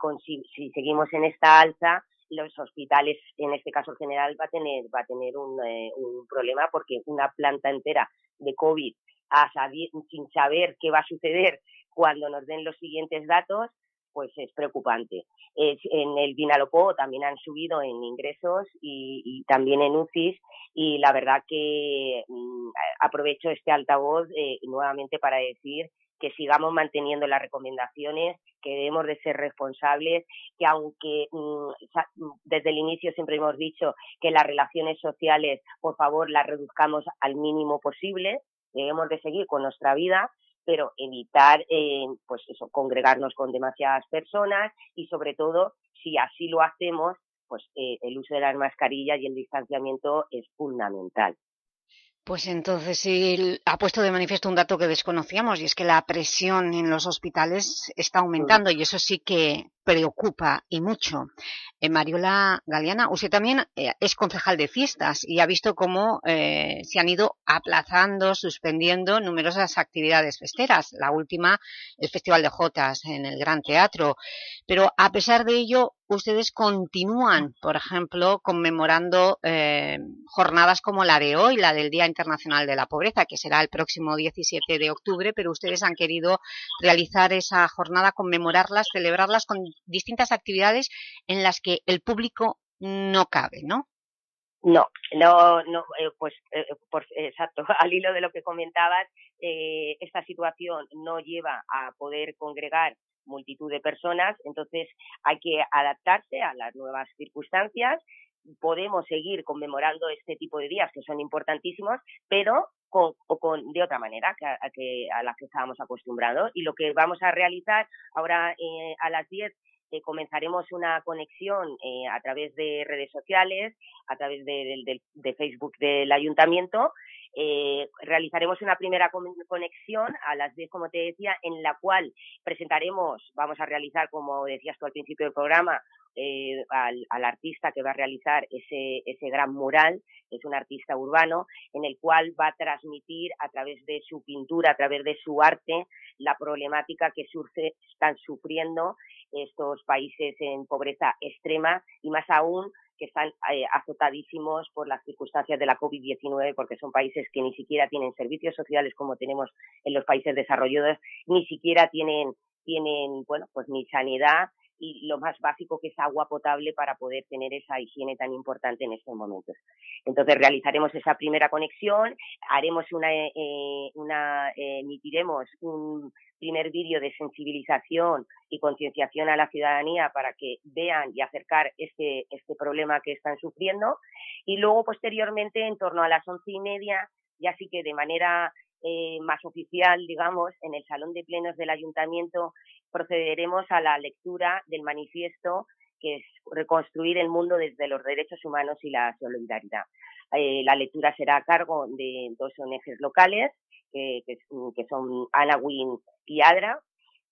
si seguimos en esta alza, los hospitales, en este caso general, va a tener, va a tener un, eh, un problema porque una planta entera de COVID a sin saber qué va a suceder cuando nos den los siguientes datos, pues es preocupante. en el Vinalopó también han subido en ingresos y, también en UCIs y la verdad que mm, aprovecho este altavoz eh, nuevamente para decir que sigamos manteniendo las recomendaciones, que debemos de ser responsables, que aunque mm, desde el inicio siempre hemos dicho que las relaciones sociales, por favor, las reduzcamos al mínimo posible, debemos de seguir con nuestra vida, pero evitar, eh, pues eso, congregarnos con demasiadas personas y sobre todo, si así lo hacemos, pues eh, el uso de las mascarillas y el distanciamiento es fundamental. Pues entonces sí ha puesto de manifiesto un dato que desconocíamos y es que la presión en los hospitales está aumentando y eso sí que preocupa y mucho. Eh, Mariola Galeana, usted también eh, es concejal de fiestas y ha visto cómo eh, se han ido aplazando, suspendiendo numerosas actividades festeras. La última, el Festival de Jotas en el Gran Teatro. Pero a pesar de ello, ustedes continúan, por ejemplo, conmemorando jornadas como la de hoy, la del Día Internacional de la Pobreza, que será el próximo 17 de octubre, pero ustedes han querido realizar esa jornada, conmemorarlas, celebrarlas con distintas actividades en las que el público no cabe, ¿no? No, no, no, eh, pues eh, por, exacto, al hilo de lo que comentabas, eh, esta situación no lleva a poder congregar multitud de personas, entonces hay que adaptarse a las nuevas circunstancias. Podemos seguir conmemorando este tipo de días que son importantísimos, pero con, con, de otra manera que a, que, a la que estábamos acostumbrados. Y lo que vamos a realizar ahora eh, a las 10 eh, comenzaremos una conexión eh, a través de redes sociales, a través de, de, de Facebook del ayuntamiento. Eh, realizaremos una primera conexión a las 10, como te decía, en la cual presentaremos, vamos a realizar, como decías tú al principio del programa, eh, al, al, artista que va a realizar ese, ese gran mural, es un artista urbano, en el cual va a transmitir a través de su pintura, a través de su arte, la problemática que surge, están sufriendo estos países en pobreza extrema y más aún que están eh, azotadísimos por las circunstancias de la COVID-19 porque son países que ni siquiera tienen servicios sociales como tenemos en los países desarrollados, ni siquiera tienen tienen, bueno, pues ni sanidad y lo más básico que es agua potable para poder tener esa higiene tan importante en estos momentos. Entonces realizaremos esa primera conexión, haremos una, eh, una eh, emitiremos un primer vídeo de sensibilización y concienciación a la ciudadanía para que vean y acercar este, este problema que están sufriendo y luego posteriormente en torno a las once y media ya sí que de manera eh, más oficial, digamos, en el Salón de Plenos del Ayuntamiento procederemos a la lectura del manifiesto que es reconstruir el mundo desde los derechos humanos y la solidaridad. Eh, la lectura será a cargo de dos ONGs locales, que, que, son Anawin y Adra,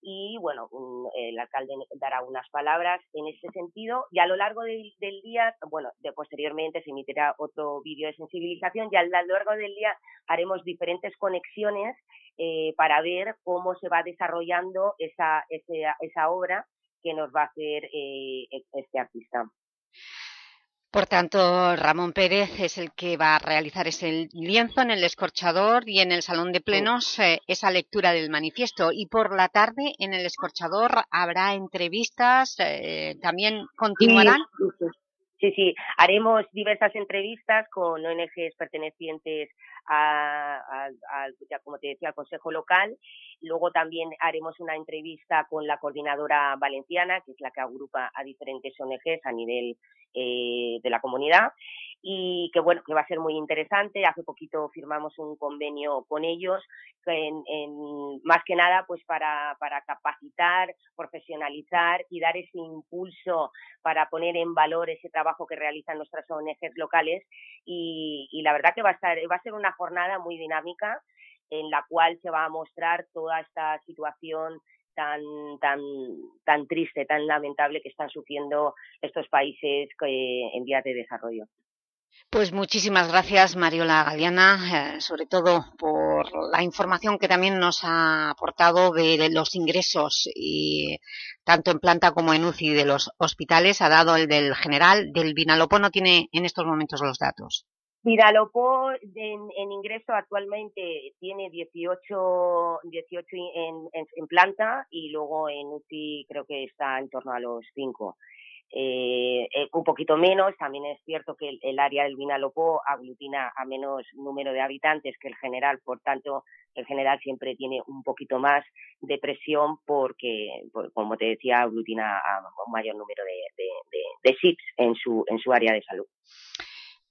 y bueno, el alcalde dará unas palabras en ese sentido y a lo largo del, día, bueno, de posteriormente se emitirá otro vídeo de sensibilización y a lo largo del día haremos diferentes conexiones eh, para ver cómo se va desarrollando esa, esa, esa obra que nos va a hacer eh, este artista. Por tanto, Ramón Pérez es el que va a realizar ese lienzo en el escorchador y en el salón de plenos eh, esa lectura del manifiesto. Y por la tarde en el escorchador habrá entrevistas, eh, también continuarán. Sí, sí, haremos diversas entrevistas con ONGs pertenecientes a, ya como te decía, al Consejo Local. Luego también haremos una entrevista con la coordinadora valenciana, que es la que agrupa a diferentes ONGs a nivel eh, de la comunidad y que bueno que va a ser muy interesante hace poquito firmamos un convenio con ellos en, más que nada pues para, para capacitar profesionalizar y dar ese impulso para poner en valor ese trabajo que realizan nuestras ONGs locales y, y la verdad que va a estar va a ser una jornada muy dinámica en la cual se va a mostrar toda esta situación tan, tan, tan triste, tan lamentable que están sufriendo estos países en vías de desarrollo. Pues muchísimas gracias Mariola Galeana, eh, sobre todo por la información que también nos ha aportado de los ingresos tanto en planta como en UCI de los hospitales, ha dado el del general, del Vinalopó no tiene en estos momentos los datos. Vinalopó en, en ingreso actualmente tiene 18, 18 en, en, planta y luego en UCI creo que está en torno a los 5. Eh, eh, un poquito menos. También es cierto que el, área del Vinalopó aglutina a menos número de habitantes que el general, por tanto, el general siempre tiene un poquito más de presión porque, como te decía, aglutina a un mayor número de, de, SIPs en su, en su área de salud.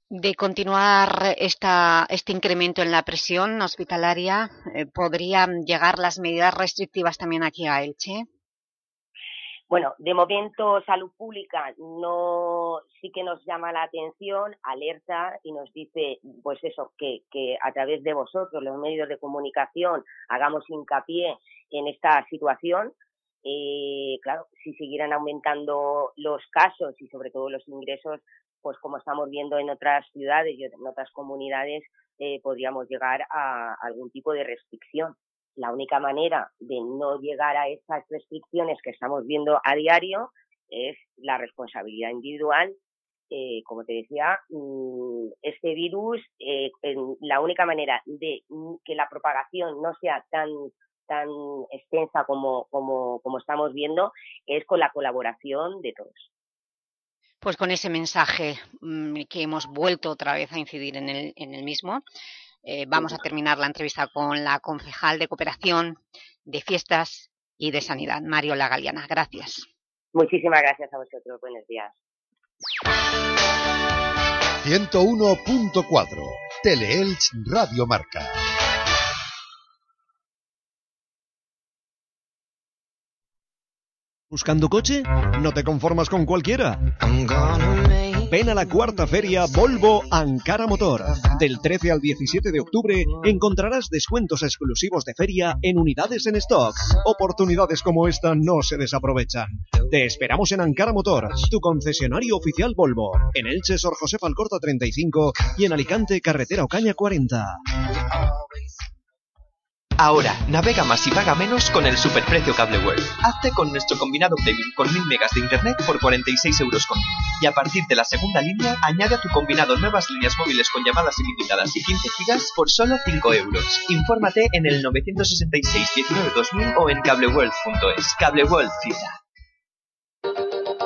De continuar esta, este incremento en la presión hospitalaria, eh, ¿podrían llegar las medidas restrictivas también aquí a Elche? Bueno, de momento Salud Pública no sí que nos llama la atención, alerta y nos dice, pues eso, que, que a través de vosotros, los medios de comunicación, hagamos hincapié en esta situación. Eh, claro, si siguieran aumentando los casos y sobre todo los ingresos, pues como estamos viendo en otras ciudades y en otras comunidades, eh, podríamos llegar a algún tipo de restricción la única manera de no llegar a esas restricciones que estamos viendo a diario es la responsabilidad individual. Eh, como te decía, mm, este virus, eh, la única manera de que la propagación no sea tan tan extensa como, como, como estamos viendo es con la colaboración de todos. Pues con ese mensaje mm, que hemos vuelto otra vez a incidir en el, en el mismo, eh, vamos a terminar la entrevista con la concejal de Cooperación, de Fiestas y de Sanidad, Mario Lagaliana. Gracias. Muchísimas gracias a vosotros. Buenos días. 101.4 Teleelch Radio Marca. ¿Buscando coche? No te conformas con cualquiera. Ven a la cuarta feria Volvo Ankara Motor. Del 13 al 17 de octubre encontrarás descuentos exclusivos de feria en unidades en stock. Oportunidades como esta no se desaprovechan. Te esperamos en Ankara Motor, tu concesionario oficial Volvo. En Elche, Sor José Alcorta 35 y en Alicante, Carretera Ocaña 40. Ahora, navega más y paga menos con el superprecio Cable World. Hazte con nuestro combinado premium con 1000 megas de internet por 46 euros con Y a partir de la segunda línea, añade a tu combinado nuevas líneas móviles con llamadas ilimitadas y 15 gigas por solo 5 euros. Infórmate en el 966 19 2000 o en cableworld.es. Cable World Fibra.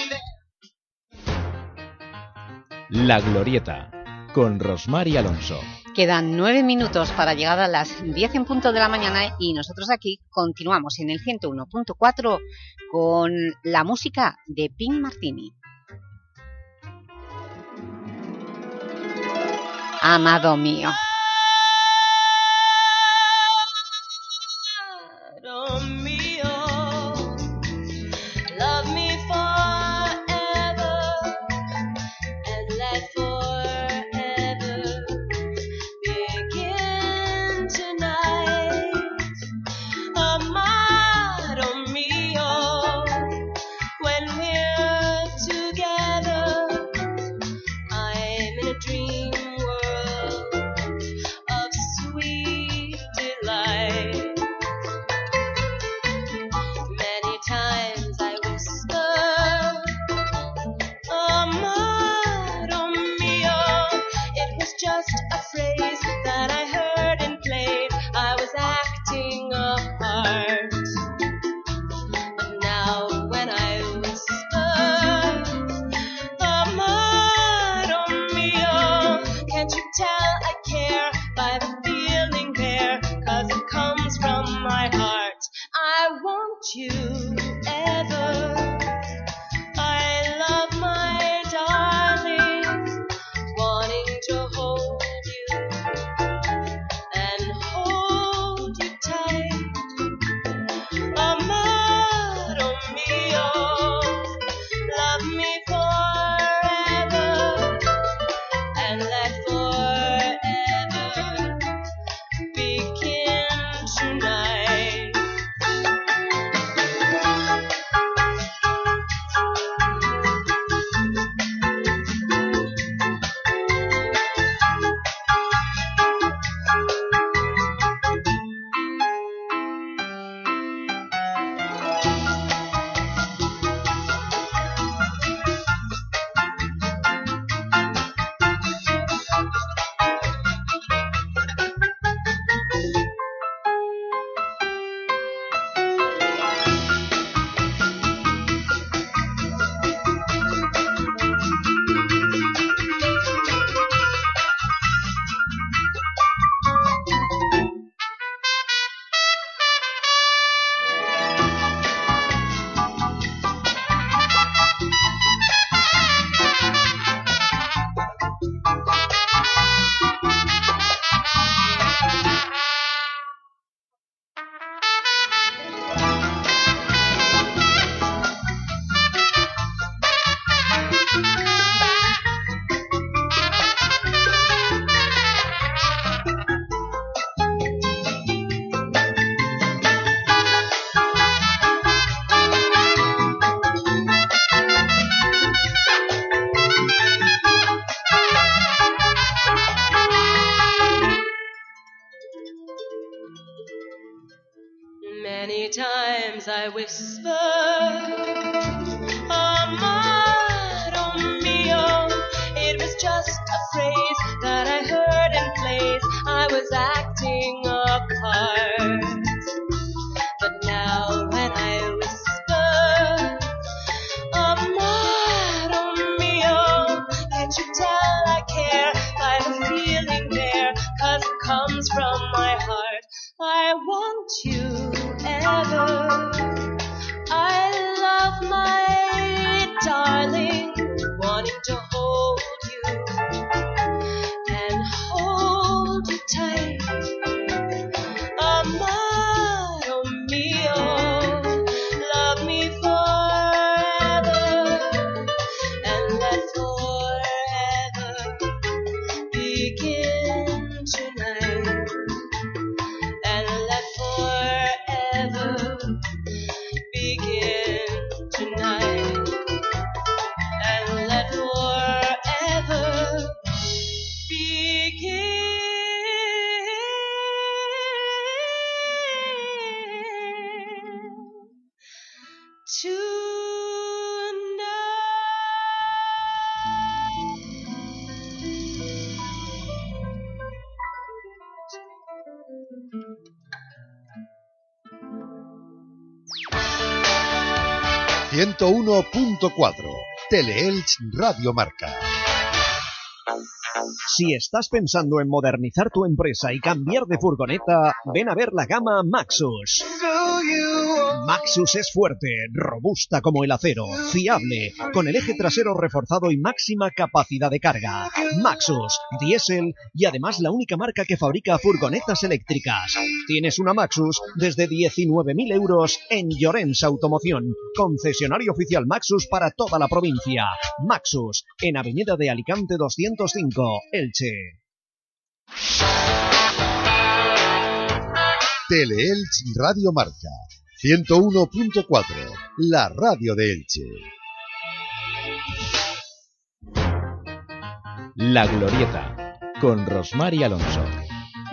La Glorieta, con Rosmar y Alonso. Quedan nueve minutos para llegar a las diez en punto de la mañana y nosotros aquí continuamos en el 101.4 con la música de Pink Martini. Amado mío. Just a phrase that I heard in plays. I was acting 101.4. Teleelch Radio Marca. Si estás pensando en modernizar tu empresa y cambiar de furgoneta, ven a ver la gama Maxus. Maxus es fuerte, robusta como el acero, fiable, con el eje trasero reforzado y máxima capacidad de carga. Maxus, diésel y además la única marca que fabrica furgonetas eléctricas. Tienes una Maxus desde 19.000 euros en Llorens Automoción, concesionario oficial Maxus para toda la provincia. Maxus, en Avenida de Alicante 205, Elche. Teleelch Radio Marca 101.4, la radio de Elche. La Glorieta, con Rosmar y Alonso.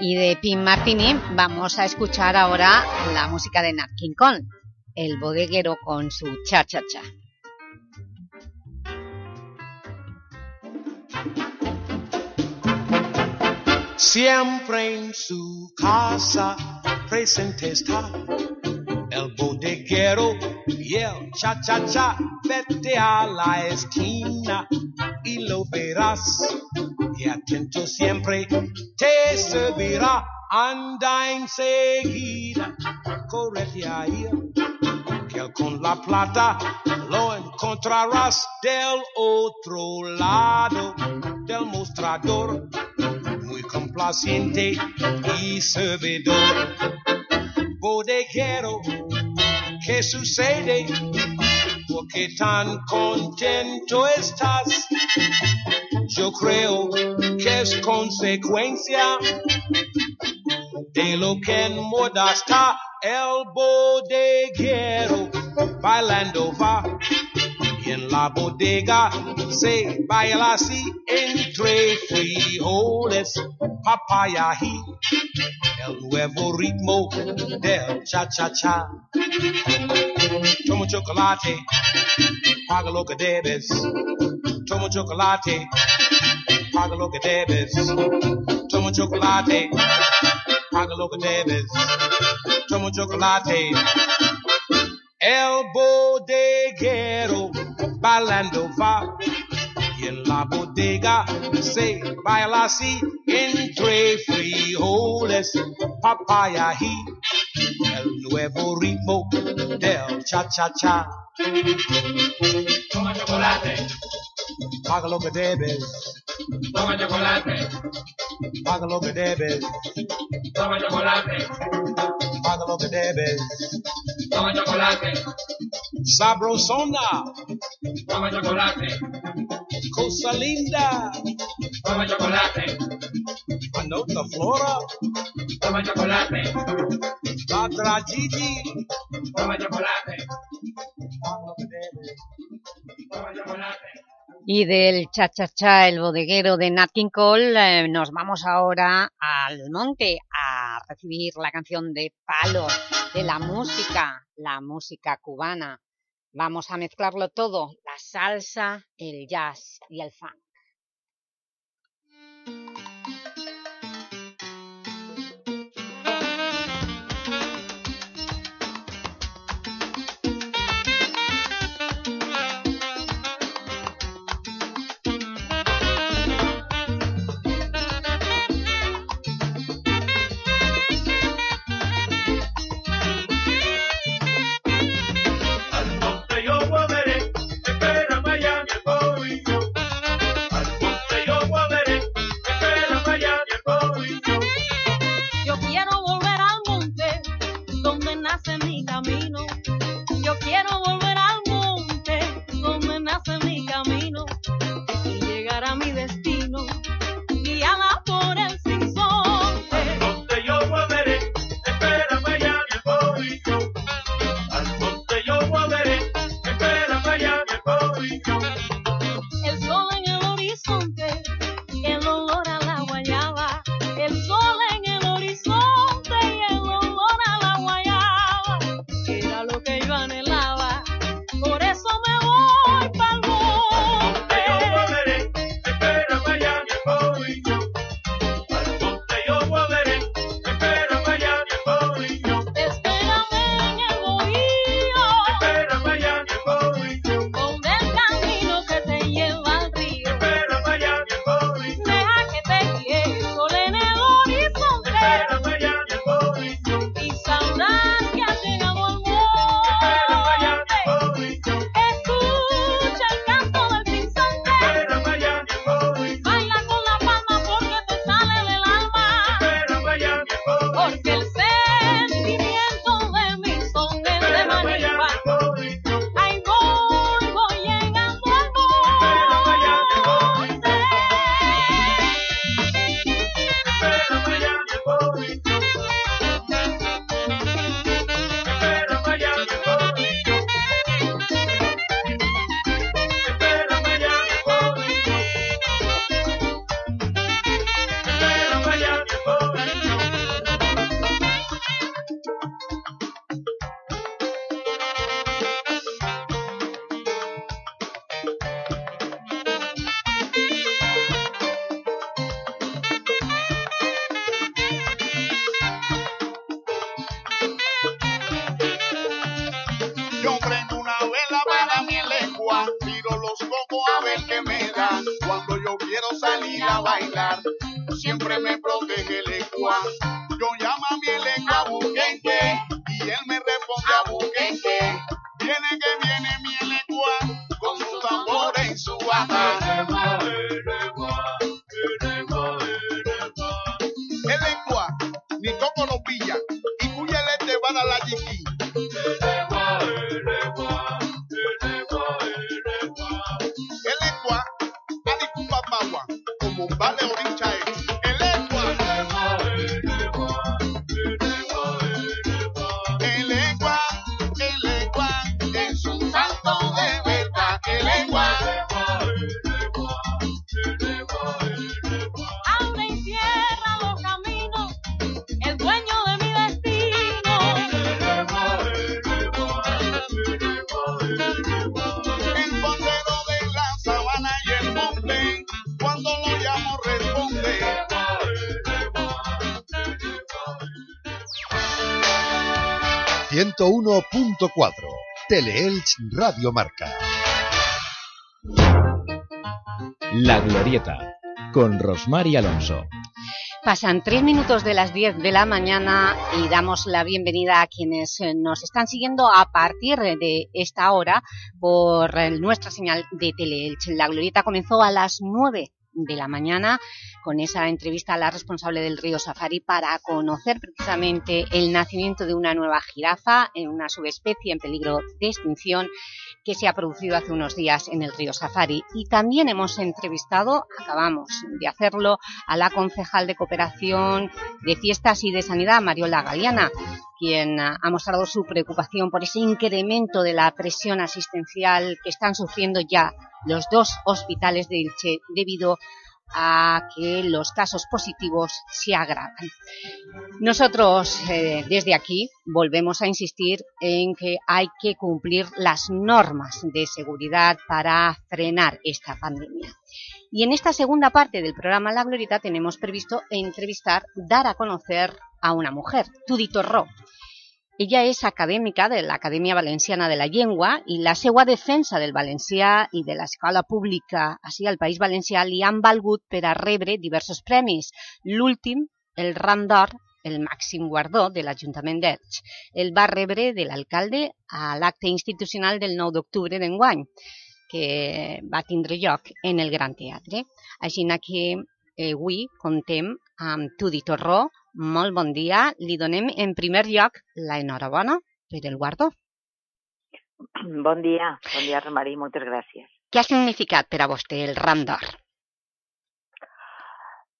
Y de Pim Martini vamos a escuchar ahora la música de Nat King Cole, el bodeguero con su cha-cha-cha. Siempre en su casa presente está el bodeguero y el cha-cha-cha. Vete a la esquina y lo verás. Y atento siempre te servirá. Anda enseguida, correte ahí. Que con la plata lo encontrarás del otro lado del mostrador. Muy complaciente y servidor. Bodeguero, ¿qué sucede? ¿Por qué tan contento estás? Yo creo que es consecuencia de lo que en moda está el bodeguero bailando va en la bodega se baila así entre frijoles, papaya y el nuevo ritmo del cha-cha-cha. Tomo chocolate, paga lo que debes. Tomo chocolate, paga lo que debes. Tomo chocolate, paga lo que debes. Tomo chocolate. El bodeguero bailando va y en la bodega se baila así entre frijoles, papaya y el nuevo ritmo del cha-cha-cha. Toma chocolate, Paga lo que debes, toma chocolate, paga lo que debes, toma chocolate, paga lo que debes. toma chocolate, Sabrosona, toma chocolate, cosa linda, toma chocolate, anota flora, toma chocolate, Padra Gigi, toma chocolate, toma chocolate. Y del cha-cha-cha, el bodeguero de Nat King Cole, eh, nos vamos ahora al monte a recibir la canción de palo de la música, la música cubana. Vamos a mezclarlo todo, la salsa, el jazz y el funk. Salir a bailar, siempre me protege 101.4 Teleelch Radio Marca. La Glorieta, con Rosmar y Alonso. Pasan tres minutos de las 10 de la mañana y damos la bienvenida a quienes eh, nos están siguiendo a partir de esta hora por eh, nuestra señal de Teleelch. La Glorieta comenzó a las 9 de la mañana con esa entrevista a la responsable del río Safari para conocer precisamente el nacimiento de una nueva jirafa, en una subespecie en peligro de extinción que se ha producido hace unos días en el río Safari. Y también hemos entrevistado, acabamos de hacerlo, a la concejal de Cooperación de Fiestas y de Sanidad, Mariola Galeana, quien ah, ha mostrado su preocupación por ese incremento de la presión asistencial que están sufriendo ya los dos hospitales de Elche debido a que los casos positivos se agravan. Nosotros eh, desde aquí volvemos a insistir en que hay que cumplir las normas de seguridad para frenar esta pandemia. Y en esta segunda parte del programa La Glorieta tenemos previsto entrevistar, dar a conocer a una mujer, Tudi Torró. Ella és acadèmica de l'Acadèmia Valenciana de la Llengua i la seva defensa del valencià i de l'escola pública així al País Valencià li han valgut per a rebre diversos premis. L'últim, el Ram d'Or, el màxim guardó de l'Ajuntament d'Elx. El va rebre de l'alcalde a l'acte institucional del 9 d'octubre d'enguany, que va tindre lloc en el Gran Teatre. Així que eh, avui contem amb Tudi Torró. Molt bon dia. Li donem en primer lloc la enhorabona per el guardó. Bon dia, bon dia, Romarí, moltes gràcies. Què ha significat per a vostè el Ram d'Or?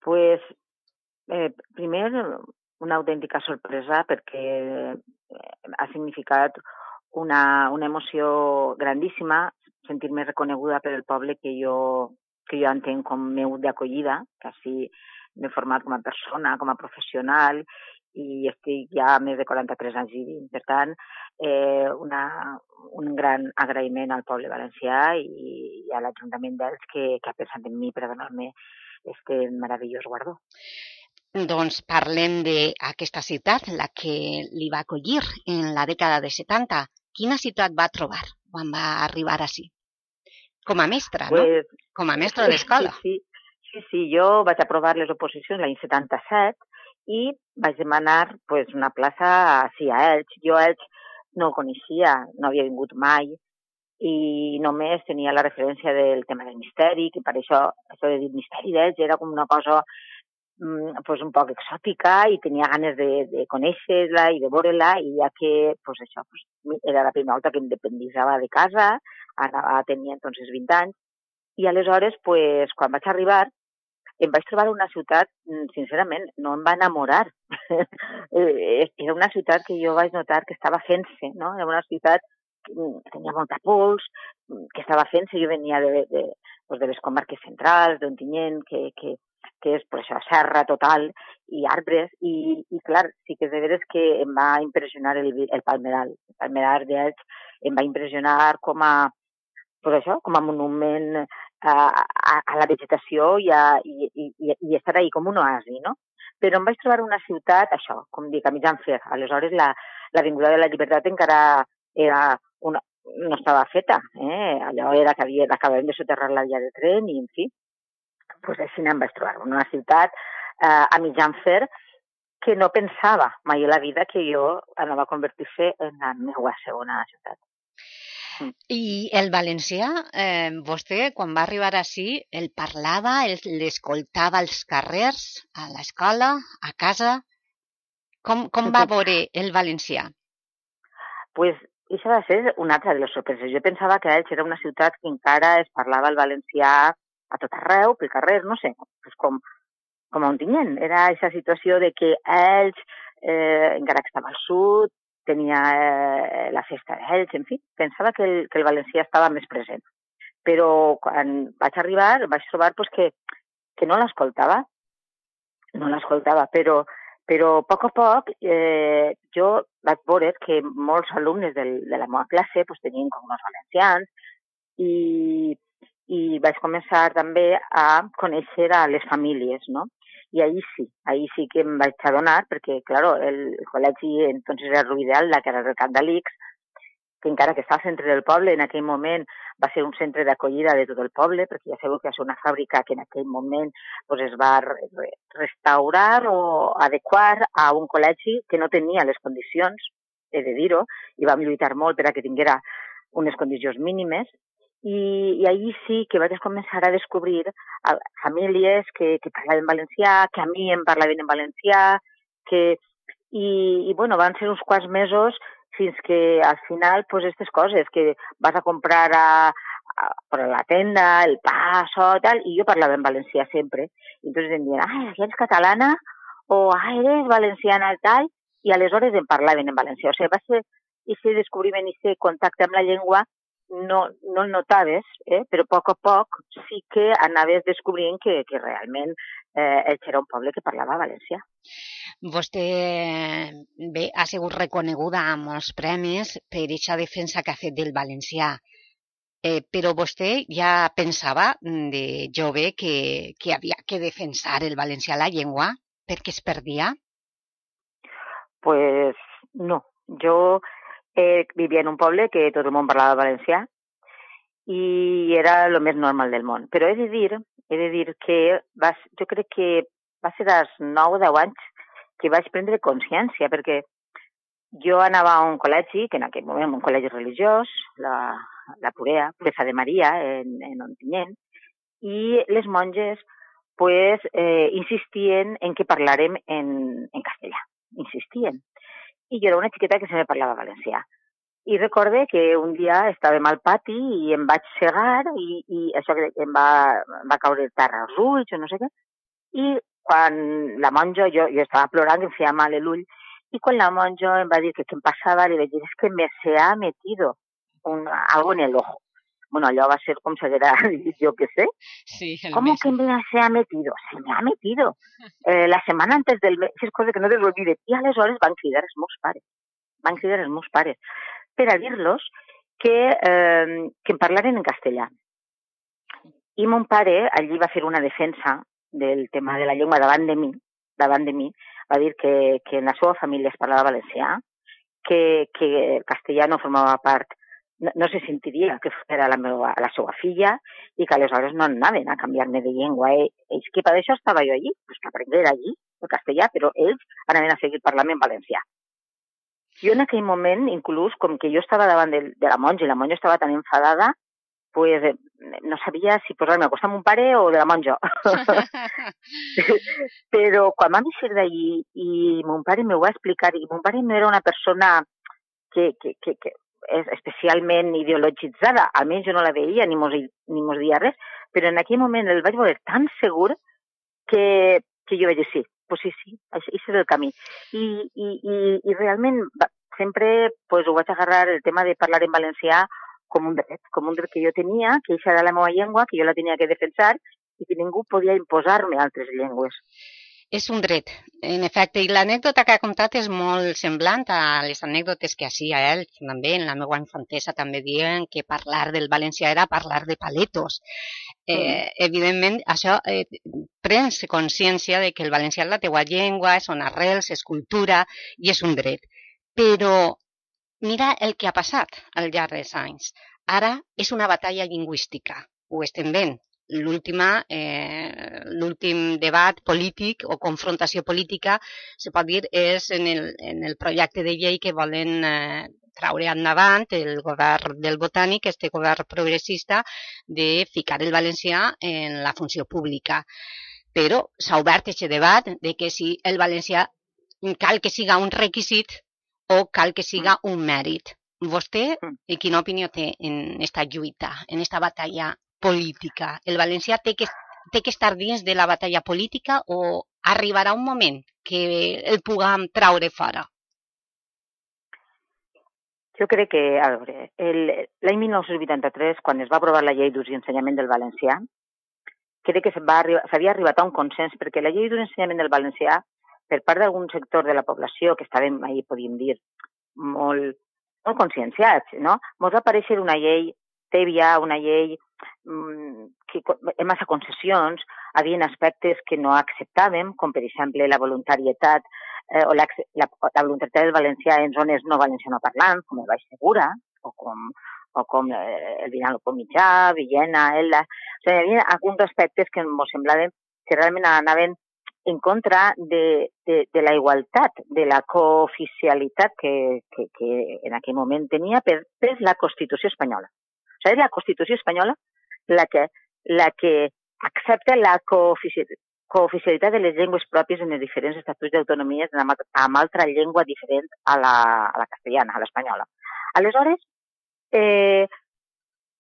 Pues, eh, primer, una autèntica sorpresa perquè eh, ha significat una, una emoció grandíssima sentir-me reconeguda per el poble que jo, que jo entenc com meu d'acollida, que així m'he format com a persona, com a professional i estic ja més de 43 anys vivint. Per tant, eh, una, un gran agraïment al poble valencià i, i a l'Ajuntament d'Elx que, que ha pensat en mi per donar-me este meravellós guardó. Doncs parlem d'aquesta ciutat, la que li va acollir en la dècada de 70. Quina ciutat va trobar quan va arribar així? Com a mestra, no? Pues, Com a mestra d'escola. Sí, sí, sí, sí, jo vaig aprovar les oposicions l'any 77 i vaig demanar pues, una plaça així a Elx. Jo a Elx no ho coneixia, no havia vingut mai i només tenia la referència del tema del misteri, que per això, això de dir misteri d'Elx era com una cosa pues, un poc exòtica i tenia ganes de, de conèixer-la i de veure-la i ja que pues, això, pues, era la primera volta que em dependitzava de casa, anava, tenia entonces 20 anys, i aleshores, pues, quan vaig arribar, em vaig trobar una ciutat, mm, sincerament, no em va enamorar. Eh, Era una ciutat que jo vaig notar que estava fent-se, no? Era una ciutat que mm, tenia molta pols, mm, que estava fent-se. Jo venia de, de, pues, de les comarques centrals, d'Ontinyent, que, que, que és pues, això, serra total i arbres, i, i clar, sí que de veres que em va impressionar el, el palmeral. El palmeral d'Elx em va impressionar com a, pues això, com a monument a, a, a la vegetació i, a, i, i, i, estar ahí com un oasi, no? Però em vaig trobar una ciutat, això, com dic, a mitjan fer. Aleshores, la de la Llibertat encara era una, no estava feta, eh? allò era que havia d'acabem de soterrar la via de tren i, en fi, pues així em vaig trobar en una ciutat eh, a mitjan fer que no pensava mai a la vida que jo anava a convertir-se en la meva segona ciutat. I el valencià, eh, vostè, quan va arribar així, el parlava, el- l'escoltava als carrers, a l'escola, a casa? Com, com va veure el valencià? pues, això va ser una altra de les sorpreses. Jo pensava que Elx era una ciutat que encara es parlava el valencià a tot arreu, pel carrer, no sé, pues com, com a Ontinyent. Era aquesta situació de que Elx, eh, encara que estava al sud, tenia eh, la festa d'Elx, en fi, pensava que el, que el valencià estava més present. Però quan vaig arribar vaig trobar pues, que, que no l'escoltava, no l'escoltava, però però a poc a poc eh, jo vaig veure que molts alumnes del, de la meva classe pues, tenien cognoms valencians i, i vaig començar també a conèixer a les famílies, no? I ahí sí, ahí sí que em vaig adonar, perquè, claro, el, col·legi entonces era Rubí de Alda, que era el Camp d'Alix, que encara que està al centre del poble, en aquell moment va ser un centre d'acollida de tot el poble, perquè ja sabeu que va ser una fàbrica que en aquell moment pues, es va re re- restaurar o adequar a un col·legi que no tenia les condicions, he de dir-ho, i vam lluitar molt per a que tinguera unes condicions mínimes, i, i ahir sí que vaig començar a descobrir a, famílies que, que parlaven valencià, que a mi em parlaven en valencià, que, i, i bueno, van ser uns quants mesos fins que al final, pues, aquestes coses, que vas a comprar a, a, la tenda, el pa, això, tal, i jo parlava en valencià sempre. I entonces em diuen, ai, ets catalana, o ai, eres valenciana, tal, i aleshores em parlaven en valencià. O sigui, va ser aquest descobriment, aquest contacte amb la llengua, no, no el notaves, eh? però a poc a poc sí que anaves descobrint que, que realment eh, Elx era un poble que parlava valencià. Vostè bé, ha sigut reconeguda amb molts premis per aquesta defensa que ha fet del valencià. Eh, però vostè ja pensava de jove que, que havia que defensar el valencià, la llengua, perquè es perdia? Pues no, jo eh, vivia en un poble que tot el món parlava valencià i era el més normal del món. Però he de dir, he de dir que va, jo crec que va ser als 9 o 10 anys que vaig prendre consciència, perquè jo anava a un col·legi, que en aquell moment un col·legi religiós, la, la Purea, Pureza de Maria, en, en Ontinyent, i les monges pues, eh, insistien en que parlarem en, en castellà, insistien. I jo era una xiqueta que se me parlava valencià. I recorde que un dia estàvem al pati i em vaig cegar i, i això que em va, em va caure terra als o no sé què. I quan la monja, jo, jo estava plorant, que em feia mal l'ull, i quan la monja em va dir que què em passava, li vaig es que me se ha metido un, algo en el ojo. Bueno, allò va ser com si haguera dit, jo què sé. Sí, el ¿Cómo mes. que me se ha metido? Se me ha metido. Eh, la setmana antes del mes, és cosa que no desolvide. I aleshores van cridar els meus pares. Van cridar els meus pares per a dir-los que, eh, que em parlaren en castellà. I mon pare allí va fer una defensa del tema de la llengua davant de mi, davant de mi, va dir que, que en la seva família es parlava valencià, que, que el castellà no formava part no, no se sentiria que era la, meva, la seva filla i que aleshores no anaven a canviar-me de llengua. Eh? Ells que per això estava jo allí, pues que aprengué allí el castellà, però ells anaven a seguir parlant en valencià. Jo en aquell moment, inclús, com que jo estava davant de, de la monja i la monja estava tan enfadada, pues, eh, no sabia si posar-me a costar mon pare o de la monja. però quan vam eixir d'allí i mon pare m'ho va explicar, i mon pare no era una persona que, que, que, que és especialment ideologitzada, almenys jo no la veia ni mos, ni mos dia res, però en aquell moment el vaig veure tan segur que, que jo vaig dir sí, pues sí, sí, això és el camí. I, i, i, i realment sempre pues, ho vaig agarrar el tema de parlar en valencià com un dret, com un dret que jo tenia, que aquesta era la meva llengua, que jo la tenia que defensar i que ningú podia imposar-me altres llengües. És un dret, en efecte, i l'anècdota que ha contat és molt semblant a les anècdotes que hacía ell també, en la meva infantesa també diuen que parlar del valencià era parlar de paletos. Eh, evidentment, això eh, prens consciència de que el valencià és la teua llengua, són arrels, és cultura i és un dret. Però mira el que ha passat al llarg dels anys. Ara és una batalla lingüística, ho estem veient. L'última, eh, l'últim debat polític o confrontació política, se pot dir, és en el, en el projecte de llei que volen eh, traure endavant el govern del Botànic, este govern progressista, de ficar el valencià en la funció pública. Però s'ha obert aquest debat de que si el valencià cal que siga un requisit o cal que siga un mèrit. Vostè, i quina opinió té en esta lluita, en esta batalla política? El valencià té que, té que estar dins de la batalla política o arribarà un moment que el puguem traure fora? Jo crec que, a veure, l'any 1983, quan es va aprovar la llei d'ús i ensenyament del valencià, crec que s'havia arribat a un consens perquè la llei i ensenyament del valencià, per part d'algun sector de la població que estàvem ahir, podíem dir, molt, molt conscienciats, no? Ens va aparèixer una llei tèbia, una llei mm, que en massa concessions, havien aspectes que no acceptàvem, com per exemple la voluntarietat eh, o la, la, la voluntarietat del valencià en zones no valencianoparlants, com el Baix Segura, o com, o com eh, el Vinalopó Mitjà, Villena, Elda... O sigui, hi havia alguns aspectes que ens semblaven que realment anaven en contra de, de, de la igualtat, de la cooficialitat que, que, que en aquell moment tenia per, per la Constitució espanyola. O sigui, és la Constitució espanyola la que, la que accepta la coofici- cooficialitat de les llengües pròpies en els diferents estatuts d'autonomies amb, altra llengua diferent a la, a la castellana, a l'espanyola. Aleshores, eh,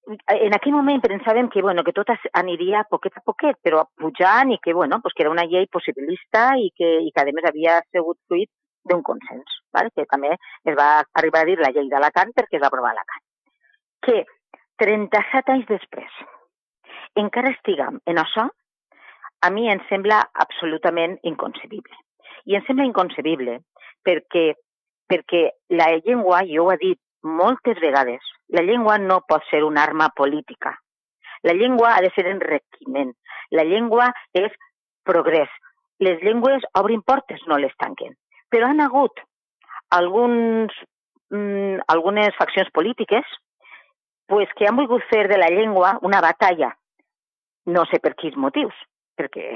en aquell moment pensàvem que, bueno, que tot aniria poquet a poquet, però pujant i que, bueno, pues que era una llei possibilista i que, i que a més havia sigut fruit d'un consens, ¿vale? que també es va arribar a dir la llei d'Alacant perquè es va aprovar a Alacant. Que 37 anys després encara estiguem en això, a mi em sembla absolutament inconcebible. I em sembla inconcebible perquè, perquè la llengua, jo ho he dit moltes vegades, la llengua no pot ser una arma política. La llengua ha de ser enriquiment. La llengua és progrés. Les llengües obrin portes, no les tanquen. Però han hagut alguns, mm, algunes faccions polítiques pues, que han volgut fer de la llengua una batalla. No sé per quins motius, perquè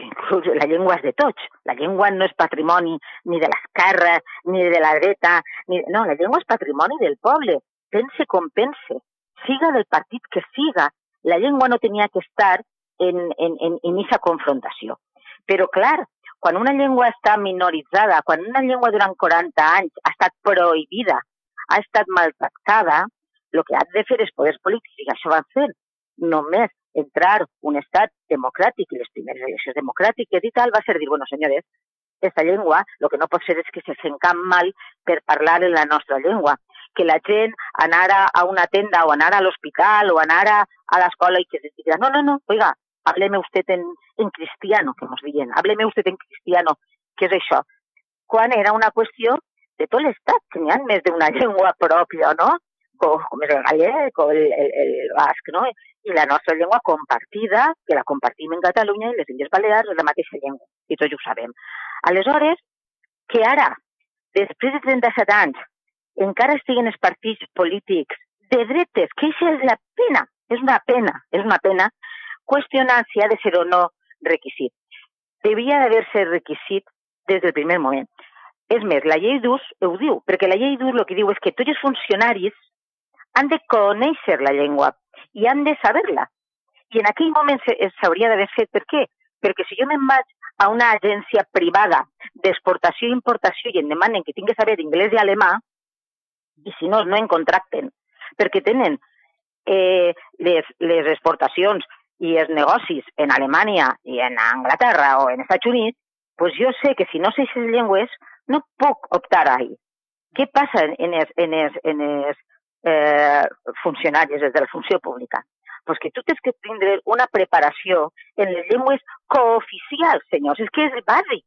la llengua és de tots. La llengua no és patrimoni ni de l'esquerra, ni de la dreta, ni... no, la llengua és patrimoni del poble. Pense com pense, siga del partit que siga. La llengua no tenia que estar en, en, en, en esa confrontació. Però, clar, quan una llengua està minoritzada, quan una llengua durant 40 anys ha estat prohibida, ha estat maltractada, el que ha de fer els poders polítics, i això van fer, només entrar un estat democràtic i les primeres eleccions democràtiques i tal, va ser dir, bueno, senyores, aquesta llengua el que no pot ser és que se sent cap mal per parlar en la nostra llengua. Que la gent anara a una tenda o anara a l'hospital o anara a l'escola i que se diga, no, no, no, oiga, hábleme usted en, en cristiano, que ens diuen, hábleme usted en cristiano, què és això? Quan era una qüestió de tot l'estat, que n'hi ha més d'una llengua pròpia, no? Com, és el gallec o el, el, el basc, no? I la nostra llengua compartida, que la compartim en Catalunya i les Illes Balears és la mateixa llengua, i tots ho sabem. Aleshores, que ara, després de 37 anys, encara estiguen els partits polítics de dretes, que això és la pena, és una pena, és una pena, qüestionant si ha de ser o no requisit. Devia d'haver-se requisit des del primer moment. És més, la llei d'ús ho diu, perquè la llei d'ús el que diu és que tots els funcionaris han de conèixer la llengua i han de saber-la. I en aquell moment se- s'hauria d'haver fet. Per què? Perquè si jo me'n vaig a una agència privada d'exportació i importació i em demanen que tinc que saber anglès i alemà, i si no, no en contracten, perquè tenen eh, les, les exportacions i els negocis en Alemanya i en Anglaterra o en Estats Units, pues jo sé que si no sé aquestes llengües no puc optar ahí. Què passa en els, en els, en els eh, funcionaris des de la funció pública? Pues que tu tens que tindre una preparació en les llengües cooficials, senyors. És que és bàsic.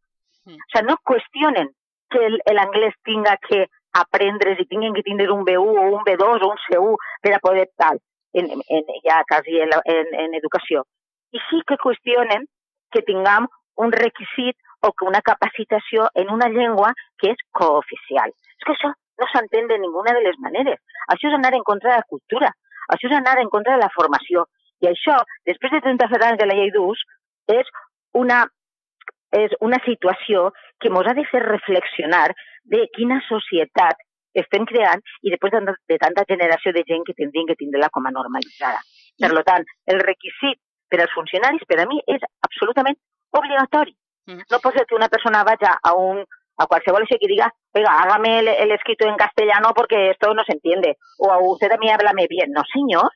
O sigui, no qüestionen que el- l'anglès tinga que aprendre's i tinguin que tindre un B1 o un B2 o un C1 per a poder tal, en, en, ja quasi en, la- en, en educació. I sí que qüestionen que tinguem un requisit o que una capacitació en una llengua que és cooficial. És que això no s'entén de ninguna de les maneres. Això és anar en contra de la cultura, això és anar en contra de la formació. I això, després de 37 anys de la llei d'ús, és una, és una situació que ens ha de fer reflexionar de quina societat estem creant i després de, de tanta generació de gent que tindrien que tindre-la com a normalitzada. Per tant, el requisit per als funcionaris per a mi és absolutament obligatori. No pot ser que una persona vaya a un a qualsevol això que diga, oiga, hágame el, el escrito en castellano porque esto no se entiende, o a usted a mí háblame bien. No, senyor,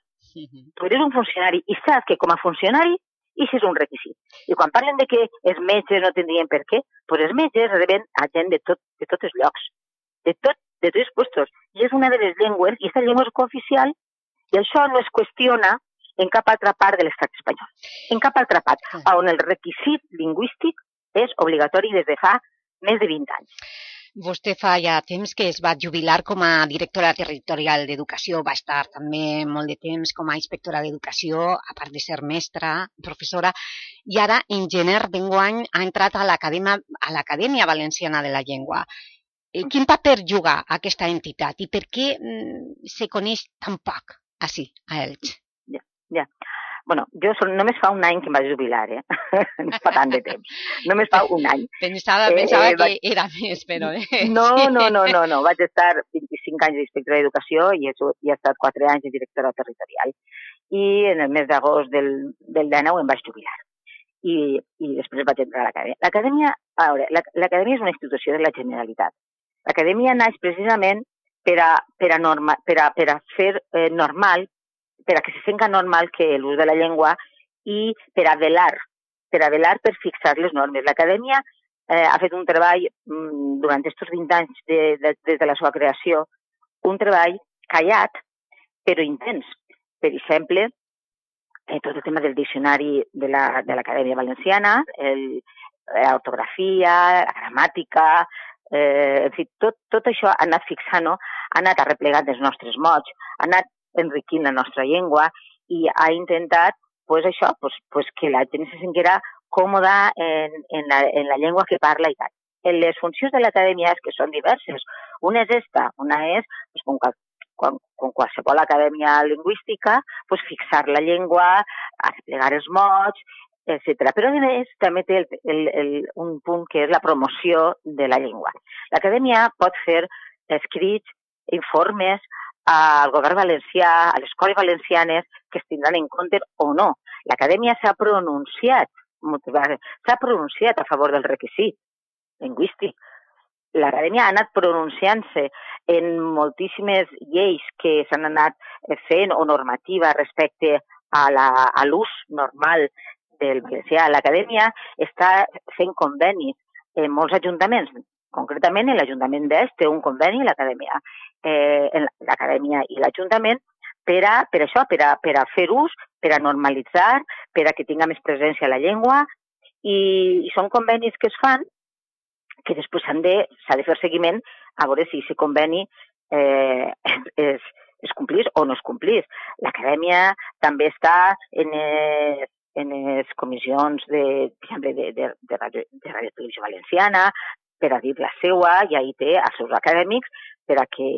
tu eres un funcionari i saps que com a funcionari això és un requisit. I quan parlen de que els metges no tindrien per què, doncs els metges reben a gent de, tot, de tots els llocs, de, tot, de tots els puestos. I és una de les llengües, i aquesta llengua és cooficial, i això no es qüestiona en cap altra part de l'estat espanyol. En cap altra part, on el requisit lingüístic és obligatori des de fa més de 20 anys. Vostè fa ja temps que es va jubilar com a directora territorial d'Educació, va estar també molt de temps com a inspectora d'Educació, a part de ser mestra, professora, i ara, engener d'enguany, ha entrat a l'Acadèmia a l'Acadèmia Valenciana de la Llengua. Eh, Quin paper juga aquesta entitat i per què mm, se coneix tan poc així, a Elx? Ja, ja. Bueno, jo sol, només fa un any que em vaig jubilar, eh? no fa tant de temps. Només fa un any. Pensava, pensava que era més, però... Eh? No, no, no, no, no. Vaig estar 25 anys d'inspectora d'educació i he, i he estat 4 anys de directora territorial. I en el mes d'agost del, del 19 em vaig jubilar. I, i després vaig entrar a l'acadèmia. L'acadèmia, a veure, la- l'acadèmia és una institució de la Generalitat. L'acadèmia naix precisament per a, per a, norma, per a, per a fer eh, normal per a que se senta normal que l'ús de la llengua i per a velar, per a velar per fixar les normes. L'acadèmia eh, ha fet un treball mm, durant aquests 20 anys de, de, des de la seva creació, un treball callat però intens. Per exemple, eh, tot el tema del diccionari de la- de l'Acadèmia Valenciana, el, l'ortografia, la gramàtica, eh, en fi, tot, tot això ha anat fixant-ho, ha anat arreplegant els nostres mots, ha anat enriquint la nostra llengua i ha intentat pues això, pues, pues que la gent se sentirà còmoda en, en, la, en la llengua que parla i tal. En les funcions de l'acadèmia és que són diverses. Una és esta, una és, pues, com, com, com qualsevol acadèmia lingüística, pues, fixar la llengua, arreplegar els mots, etc. Però, a més, també té el, el, el, un punt que és la promoció de la llengua. L'acadèmia pot fer escrits, informes al govern valencià, a les escoles valencianes, que es tindran en compte o no. L'acadèmia s'ha pronunciat, s'ha pronunciat a favor del requisit lingüístic. L'acadèmia ha anat pronunciant-se en moltíssimes lleis que s'han anat eh, fent o normativa respecte a l'ús normal del valencià. L'acadèmia està fent convenis en molts ajuntaments, concretament en l'Ajuntament d'Est té un conveni, l'acadèmia eh, l'acadèmia i l'Ajuntament, per a, per això, per a, per a fer ús, per a normalitzar, per a que tinga més presència la llengua, i, i són convenis que es fan que després s'han de, s'ha de fer seguiment a veure si aquest conveni eh, es, es complís o no es complís. L'acadèmia també està en, eh, en les comissions de, per exemple, de, de, de, radio, de Radio Televisió Valenciana per a dir la seua i ahí té els seus acadèmics per a que,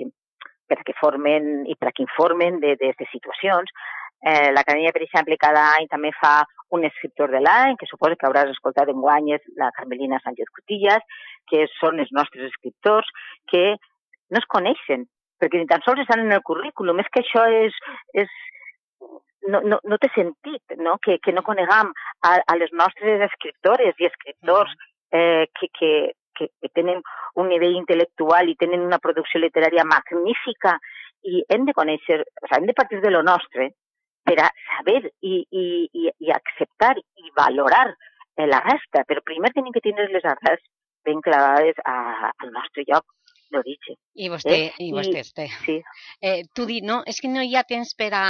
per a que formen i per a que informen de, de, de situacions. Eh, L'acadèmia, per exemple, cada any també fa un escriptor de l'any, que suposo que hauràs escoltat en guany, és la Carmelina Sánchez Cutillas, que són els nostres escriptors, que no es coneixen, perquè ni tan sols estan en el currículum. És que això és, és no, no, no té sentit no? Que, que no coneguem a, a les nostres escriptores i escriptors eh, que, que, que, que tenen un nivell intel·lectual i tenen una producció literària magnífica i hem de conèixer, o sigui, hem de partir de lo nostre per a saber i, i, i, i acceptar i valorar la resta, però primer tenim que tindre les arrels ben clavades a, al nostre lloc d'origen. I vostè, Eh? i vostè té. Sí. Eh, tu di, no, és que no hi ha temps per a...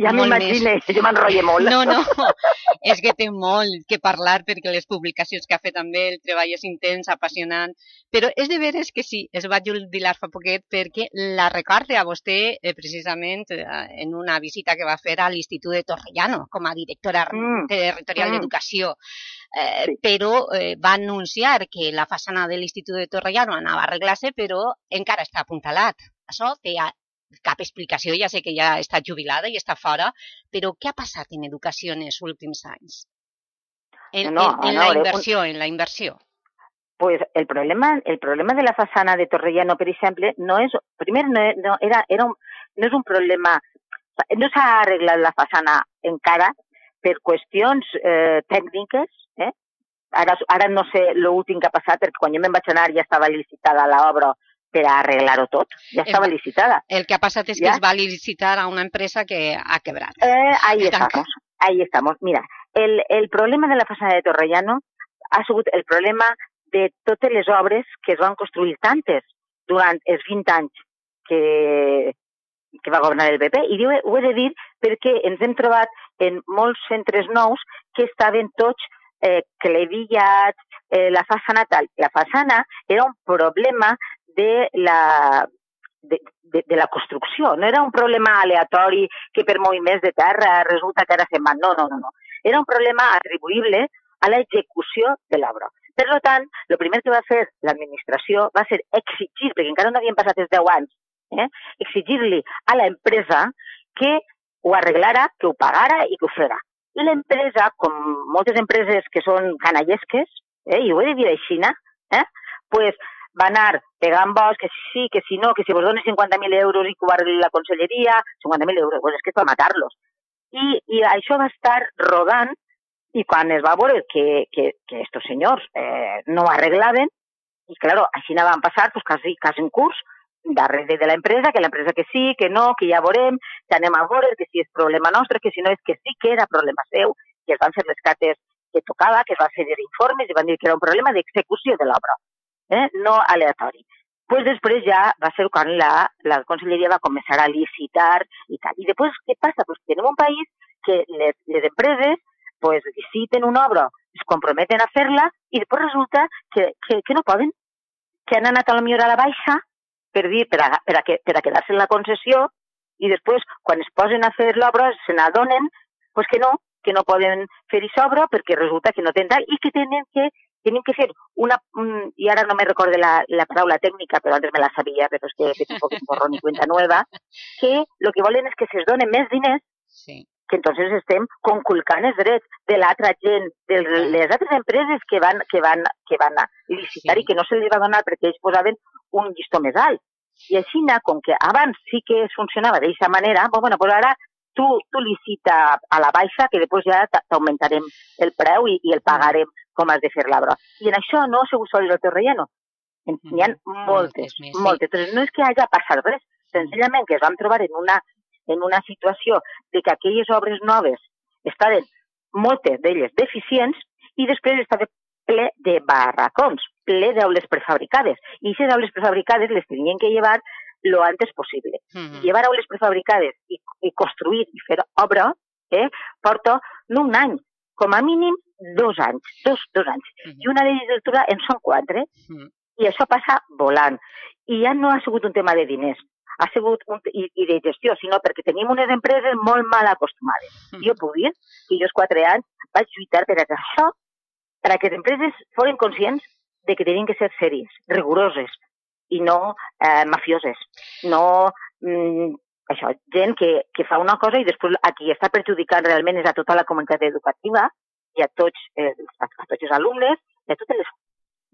Ja molt més. jo m'enrotllo molt. No, no, és que té molt que parlar perquè les publicacions que ha fet també, el treball és intens, apassionant, però és de veres que sí, es va jubilar fa poquet perquè la recorde a vostè eh, precisament eh, en una visita que va fer a l'Institut de Torrellano com a directora Mm, territorial mm. d'Educació. Eh, però eh, va anunciar que la façana de l'Institut de Torrellano anava a arreglar-se, però encara està apuntalat. Això té a- cap explicació, ja sé que ja està jubilada i està fora, però què ha passat en educació en els últims anys? En, No, en, en no, la un- inversió, en la inversió. Pues el problema, el problema de la façana de Torrellano, per exemple, no és, primer no, no, era, era un, no és un problema, no s'ha arreglat la façana encara per qüestions eh, tècniques, eh? Ara, ara no sé l'últim que ha passat, perquè quan jo me'n vaig anar ja estava licitada l'obra per arreglar-ho tot, ja estava El- licitada. El que ha passat és que Ja? es va licitar a una empresa que ha quebrat. Eh, ahí Tanca. estamos, ahí estamos. Mira, el, el problema de la façana de Torrellano ha sigut el problema de totes les obres que es van construir tantes durant els 20 anys que, que va governar el PP. I diu, ho he de dir perquè ens hem trobat en molts centres nous que estaven tots eh, clevillats, eh, la façana tal. La façana era un problema de la, de, de, de la construcció. No era un problema aleatori que per moviments de terra resulta que ara se'n van. No, no, no, no. Era un problema atribuïble a l'execució de l'obra. Per tant, el primer que va fer l'administració va ser exigir, perquè encara no havien passat els 10 anys, eh? exigir-li a l'empresa que ho arreglara, que ho pagara i que ho fera. I l'empresa, com moltes empreses que són canallesques, eh, i ho he de dir així, eh, pues, va anar pegant bos, que sí, que si no, que si vos donen 50.000 euros i que ho arregli la conselleria, 50.000 euros, pues és que és per matar-los. I, I això va estar rodant i quan es va veure que, que, que estos senyors eh, no arreglaven, i claro, així van passar pues, quasi, quasi un curs darrere de l'empresa, que l'empresa que sí, que no, que ja veurem, que anem a veure, que si és problema nostre, que si no és que sí que era problema seu, i es van fer les cartes que tocava, que es van fer informes i van dir que era un problema d'execució de l'obra, eh? no aleatori. Pues després ja va ser quan la, la conselleria va començar a licitar i tal. I després què passa? Pues que tenim un país que les, les empreses pues, liciten una obra, es comprometen a fer-la i després resulta que, que, que no poden, que han anat a la millor a la baixa per dir, per a, per que, per a quedar-se en la concessió i després, quan es posen a fer l'obra, se n'adonen pues que no, que no poden fer aquesta obra perquè resulta que no tenen i que tenen que tenen que fer una, un, i ara no me recordo la, la paraula tècnica, però antes me la sabia, però és que he fet un poc de borrón i cuenta nueva, que el que volen és que se'ls donen més diners sí. Que entonces estem conculcant els drets de l'altra gent, de les altres empreses que van, que van, que van a licitar sí. i que no se les va donar perquè ells posaven un llistó més alt. I així, com que abans sí que funcionava d'aquesta manera, bueno, pues ara tu, tu licita a la baixa, que després ja t'augmentarem el preu i, i el pagarem com has de fer l'obra. I en això no sigut sol el terrellano. N'hi ha moltes, més, sí. moltes. Però no és que hagi passat res, senzillament que es vam trobar en una, en una situació de que aquelles obres noves estaven, moltes d'elles, deficients i després estava ple de barracons, ple d'aules prefabricades. I aquestes aules prefabricades les tenien que llevar lo antes possible. Mm -hmm. Llevar aules prefabricades i, i construir i fer obra eh, porta no un any, com a mínim dos anys, dos, dos anys. Mm -hmm. I una legislatura en són quatre. Mm -hmm. I això passa volant. I ja no ha sigut un tema de diners, ha sigut un, i, i de gestió, sinó perquè tenim unes empreses molt mal acostumades. Mm. Jo puc dir que jo els quatre anys vaig lluitar per això, per a que les empreses foren conscients de que tenien que ser sèries, rigoroses, i no eh, mafioses, no mm, això, gent que, que fa una cosa i després a qui està perjudicant realment és a tota la comunitat educativa i a tots, eh, a, a tots els alumnes i a totes les,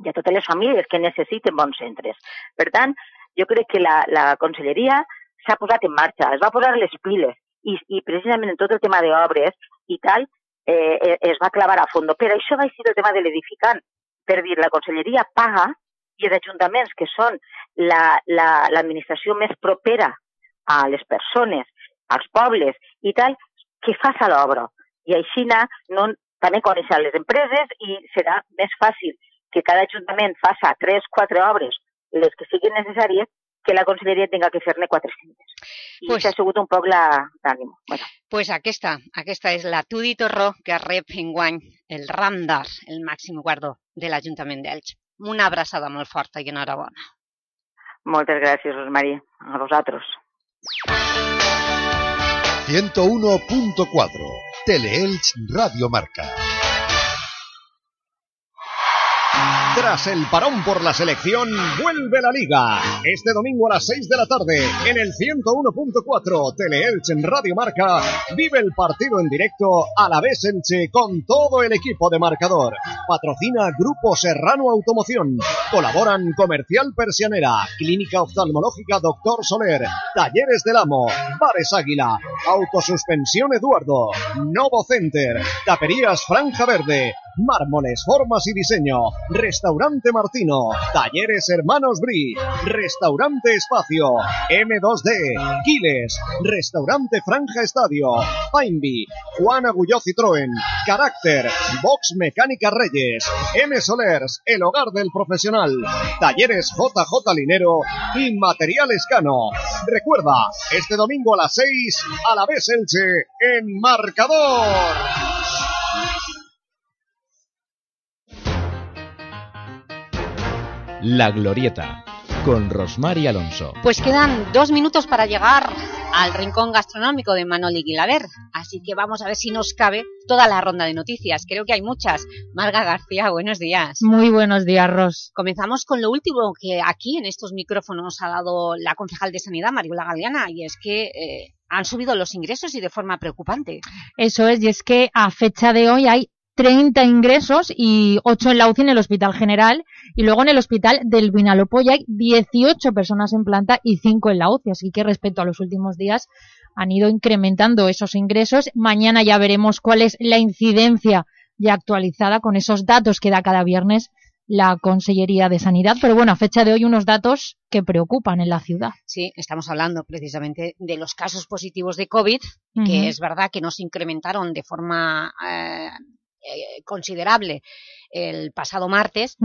i a totes les famílies que necessiten bons centres. Per tant, jo crec que la, la conselleria s'ha posat en marxa, es va posar les piles i, i precisament en tot el tema d'obres i tal, eh, es va clavar a fons. Per això va ser el tema de l'edificant, per dir, la conselleria paga i els ajuntaments, que són l'administració la, la, més propera a les persones, als pobles i tal, que faça l'obra. I així no, també coneixen les empreses i serà més fàcil que cada ajuntament faça 3-4 obres, les que siguin necessàries, que la conselleria tinga que fer-ne 400. I pues, això ha sigut un poc l'ànim. Bueno. pues aquesta, aquesta és la Tudi Torró que rep enguany el Ramdar, el màxim guardó de l'Ajuntament d'Elx. Una abraçada molt forta i enhorabona. Moltes gràcies, Rosmarí. A vosaltres. 101.4 Teleelch Radio Marca. Tras el parón por la selección, vuelve la Liga. Este domingo a las 6 de la tarde, en el 101.4 Teleelch en Radio Marca, vive el partido en directo a la vez Elche con todo el equipo de marcador. Patrocina Grupo Serrano Automoción. Colaboran Comercial Persianera, Clínica Oftalmológica Doctor Soler, Talleres del Amo, Bares Águila, Autosuspensión Eduardo, Novo Center, Taperías Franja Verde, Mármoles, Formas y Diseño, Restaurante Martino, Talleres Hermanos Bri, Restaurante Espacio, M2D, Quiles, Restaurante Franja Estadio, Painby, Juan Agulló Citroën, Carácter, Box Mecánica Reyes, M. Solers, El Hogar del Profesional, Talleres JJ Linero y Materiales Cano. Recuerda, este domingo a las 6, a la vez Elche, en Marcador. La Glorieta, con Rosmar y Alonso. Pues quedan dos minutos para llegar al rincón gastronómico de Manoli Guilaber, así que vamos a ver si nos cabe toda la ronda de noticias. Creo que hay muchas. Marga García, buenos días. Muy buenos días, Ros. Comenzamos con lo último que aquí en estos micrófonos ha dado la concejal de Sanidad, Mariola Galeana, y es que eh, han subido los ingresos y de forma preocupante. Eso es, y es que a fecha de hoy hay 30 ingresos y 8 en la UCI en el Hospital General y luego en el Hospital del Vinalopó ya hay 18 personas en planta y 5 en la UCI, así que respecto a los últimos días han ido incrementando esos ingresos. Mañana ya veremos cuál es la incidencia ya actualizada con esos datos que da cada viernes la Consellería de Sanidad, pero bueno, a fecha de hoy unos datos que preocupan en la ciudad. Sí, estamos hablando precisamente de los casos positivos de COVID, Ujú. que es verdad que no se incrementaron de forma eh, eh, considerable el pasado martes,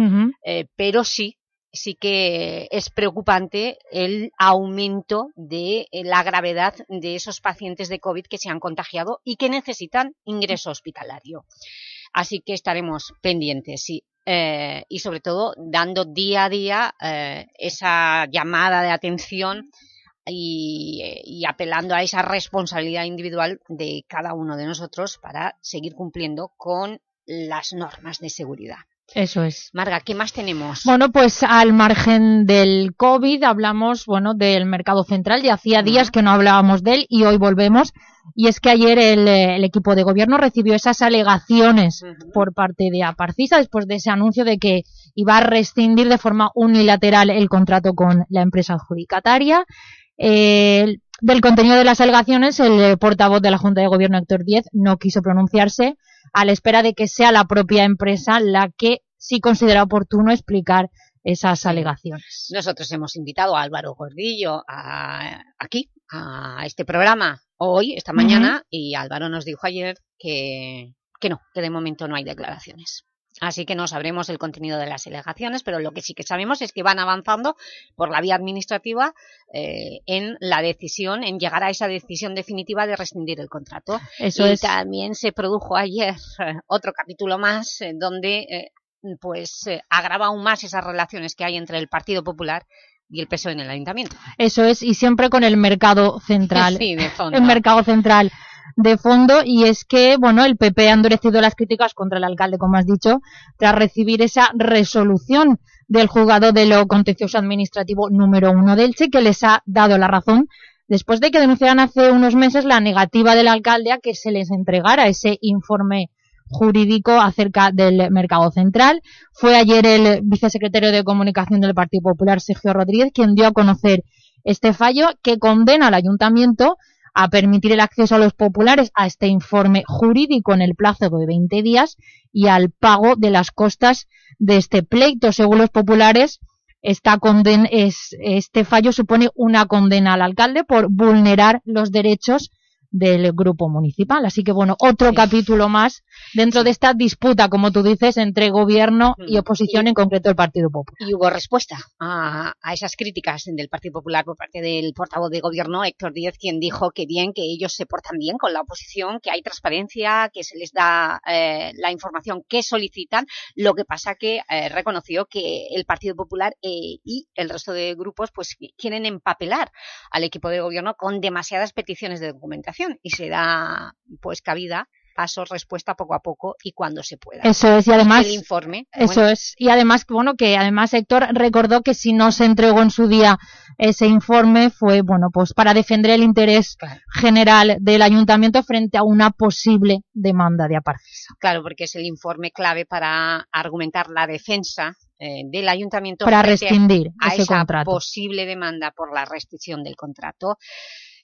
eh, pero sí, sí que es preocupante el aumento de eh, la gravedad de esos pacientes de COVID que se han contagiado y que necesitan ingreso hospitalario. Así que estaremos pendientes, sí. Eh, y sobre todo dando día a día eh, esa llamada de atención y, eh, y apelando a esa responsabilidad individual de cada uno de nosotros para seguir cumpliendo con las normas de seguridad. Eso es. Marga, ¿qué más tenemos? Bueno, pues al margen del COVID hablamos, bueno, del mercado central. Ya hacía días que no hablábamos de él y hoy volvemos. Y es que ayer el, eh, el equipo de gobierno recibió esas alegaciones por parte de Aparcisa después de ese anuncio de que iba a rescindir de forma unilateral el contrato con la empresa adjudicataria. Eh, del contenido de las alegaciones, el portavoz de la Junta de Gobierno, Héctor Díez, no quiso pronunciarse a la espera de que sea la propia empresa la que sí considera oportuno explicar esas alegaciones. Nosotros hemos invitado a Álvaro Gordillo a- aquí, a este programa, hoy, esta mañana, y Álvaro nos dijo ayer que, que no, que de momento no hay declaraciones. Así que no sabremos el contenido de las alegaciones, pero lo que sí que sabemos es que van avanzando por la vía administrativa eh, en la decisión, en llegar a esa decisión definitiva de rescindir el contrato. Eso y es. también se produjo ayer otro capítulo más eh, donde eh, pues agrava aún más esas relaciones que hay entre el Partido Popular y el PSOE en el Ayuntamiento. Eso es, y siempre con el mercado central. Sí, de fondo. El mercado central de fondo, y es que, bueno, el PP ha endurecido las críticas contra el alcalde, como has dicho, tras recibir esa resolución del juzgado de lo contencioso administrativo número uno del Che, que les ha dado la razón después de que denunciaran hace unos meses la negativa del alcalde a que se les entregara ese informe jurídico acerca del mercado central. Fue ayer el vicesecretario de Comunicación del Partido Popular, Sergio Rodríguez, quien dio a conocer este fallo que condena al ayuntamiento a permitir el acceso a los populares a este informe jurídico en el plazo de 20 días y al pago de las costas de este pleito. Según los populares, esta es, este fallo supone una condena al alcalde por vulnerar los derechos del grupo municipal. Así que, bueno, otro capítulo más dentro de esta disputa, como tú dices, entre gobierno y oposición, en concreto el Partido Popular. Y hubo respuesta a, a esas críticas del Partido Popular por parte del portavoz de Gobierno, Héctor Díez, quien dijo que bien, que ellos se portan bien con la oposición, que hay transparencia, que se les da eh, la información que solicitan. Lo que pasa que eh, reconoció que el Partido Popular eh, y el resto de grupos pues quieren empapelar al equipo de Gobierno con demasiadas peticiones de documentación y se da pues cabida paso, respuesta poco a poco y cuando se pueda. Eso es, y además... El informe. Eso bueno, es, y además, bueno, que además Héctor recordó que si no se entregó en su día ese informe fue, bueno, pues para defender el interés general del ayuntamiento frente a una posible demanda de Aparcisa. Claro, porque es el informe clave para argumentar la defensa eh, del ayuntamiento Para rescindir a ese esa contrato. posible demanda por la restricción del contrato.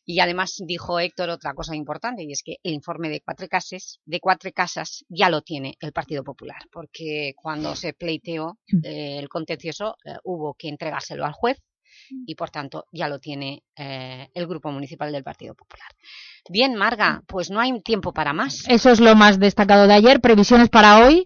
Y además dijo Héctor otra cosa importante y es que el informe de cuatro casas, de cuatro casas ya lo tiene el Partido Popular, porque cuando se pleiteó Mm. eh, el contencioso eh, hubo que entregárselo al juez y por tanto ya lo tiene eh, el Grupo Municipal del Partido Popular. Bien, Marga, pues no hay tiempo para más. Eso es lo más destacado de ayer. Previsiones para hoy.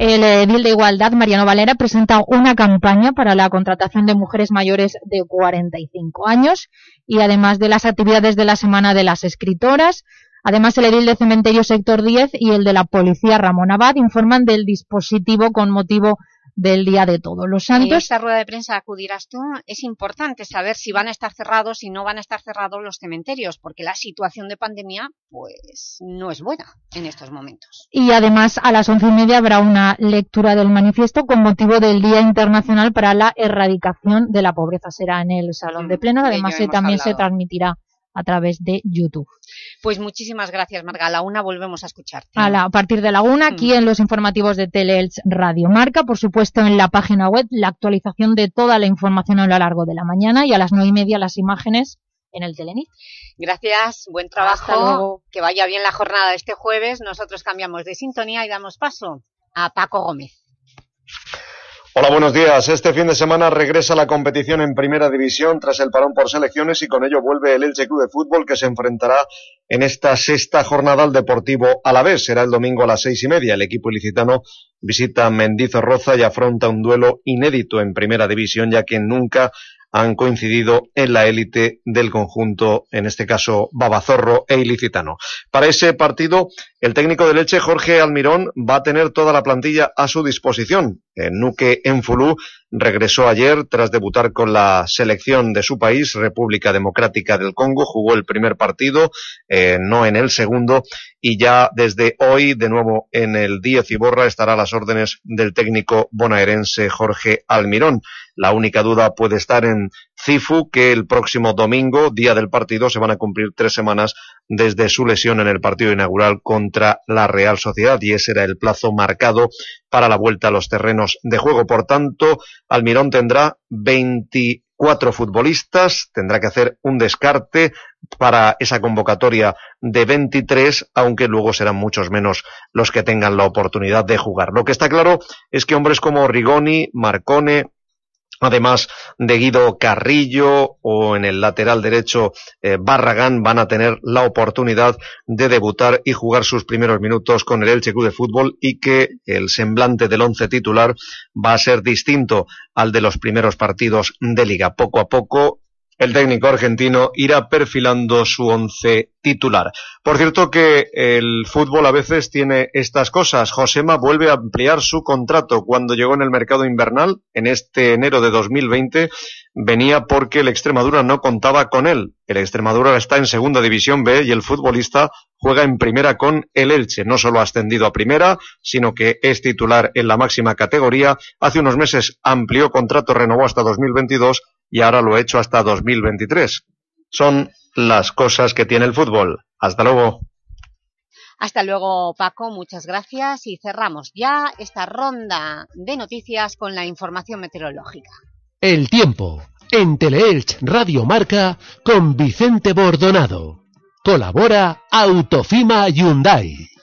El edil de Igualdad, Mariano Valera, presenta una campaña para la contratación de mujeres mayores de 45 años y además de las actividades de la Semana de las Escritoras. Además, el edil de Cementerio Sector 10 y el de la Policía Ramón Abad informan del dispositivo con motivo del Día de Todos los En Santos. esta rueda de prensa acudirás tú. Es importante saber si van a estar cerrados y no van a estar cerrados los cementerios, porque la situación de pandemia pues no es buena en estos momentos. Y además a las once y media habrá una lectura del manifiesto con motivo del Día Internacional para la Erradicación de la Pobreza. Será en el Salón de Plenos. Mm, de Además, también se transmitirá a través de YouTube. Pues muchísimas gracias, Marga. A la una volvemos a escucharte. A, la- a partir de la una, Mm. aquí en los informativos de Teleelch Radio Marca, por supuesto en la página web, la actualización de toda la información a lo largo de la mañana y a las nueve y media las imágenes en el Telenit. Gracias, buen trabajo. Que vaya bien la jornada de este jueves. Nosotros cambiamos de sintonía y damos paso a Paco Gómez. Hola, buenos días. Este fin de semana regresa la competición en Primera División tras el parón por selecciones y con ello vuelve el Elche Club de Fútbol que se enfrentará en esta sexta jornada al Deportivo Alavés. Será el domingo a las seis y media. El equipo ilicitano visita Mendizorroza y afronta un duelo inédito en Primera División ya que nunca han coincidido en la élite del conjunto, en este caso Babazorro e Ilicitano. Para ese partido, el técnico de Leche, Jorge Almirón, va a tener toda la plantilla a su disposición. En Nuque Enfulú regresó ayer tras debutar con la selección de su país, República Democrática del Congo, jugó el primer partido, eh, no en el segundo, y ya desde hoy, de nuevo en el Díez Iborra, estará a las órdenes del técnico bonaerense Jorge Almirón. La única duda puede estar en Cifu, que el próximo domingo, día del partido, se van a cumplir tres semanas desde su lesión en el partido inaugural contra la Real Sociedad y ese era el plazo marcado para la vuelta a los terrenos de juego. Por tanto, Almirón tendrá 24 futbolistas, tendrá que hacer un descarte para esa convocatoria de 23, aunque luego serán muchos menos los que tengan la oportunidad de jugar. Lo que está claro es que hombres como Rigoni, Marcone, además de Guido Carrillo o en el lateral derecho eh, Barragán van a tener la oportunidad de debutar y jugar sus primeros minutos con el Elche Club de Fútbol y que el semblante del once titular va a ser distinto al de los primeros partidos de liga. Poco a poco el técnico argentino irá perfilando su once titular. Por cierto que el fútbol a veces tiene estas cosas. Josema vuelve a ampliar su contrato cuando llegó en el mercado invernal en este enero de 2020 venía porque el Extremadura no contaba con él. El Extremadura está en segunda división B y el futbolista juega en primera con el Elche. No solo ha ascendido a primera, sino que es titular en la máxima categoría. Hace unos meses amplió contrato, renovó hasta 2022 y ahora lo ha hecho hasta 2023. Son las cosas que tiene el fútbol. Hasta luego. Hasta luego, Paco. Muchas gracias. Y cerramos ya esta ronda de noticias con la información meteorológica. El tiempo en Teleelch Radio Marca con Vicente Bordonado. Colabora Autofima Hyundai.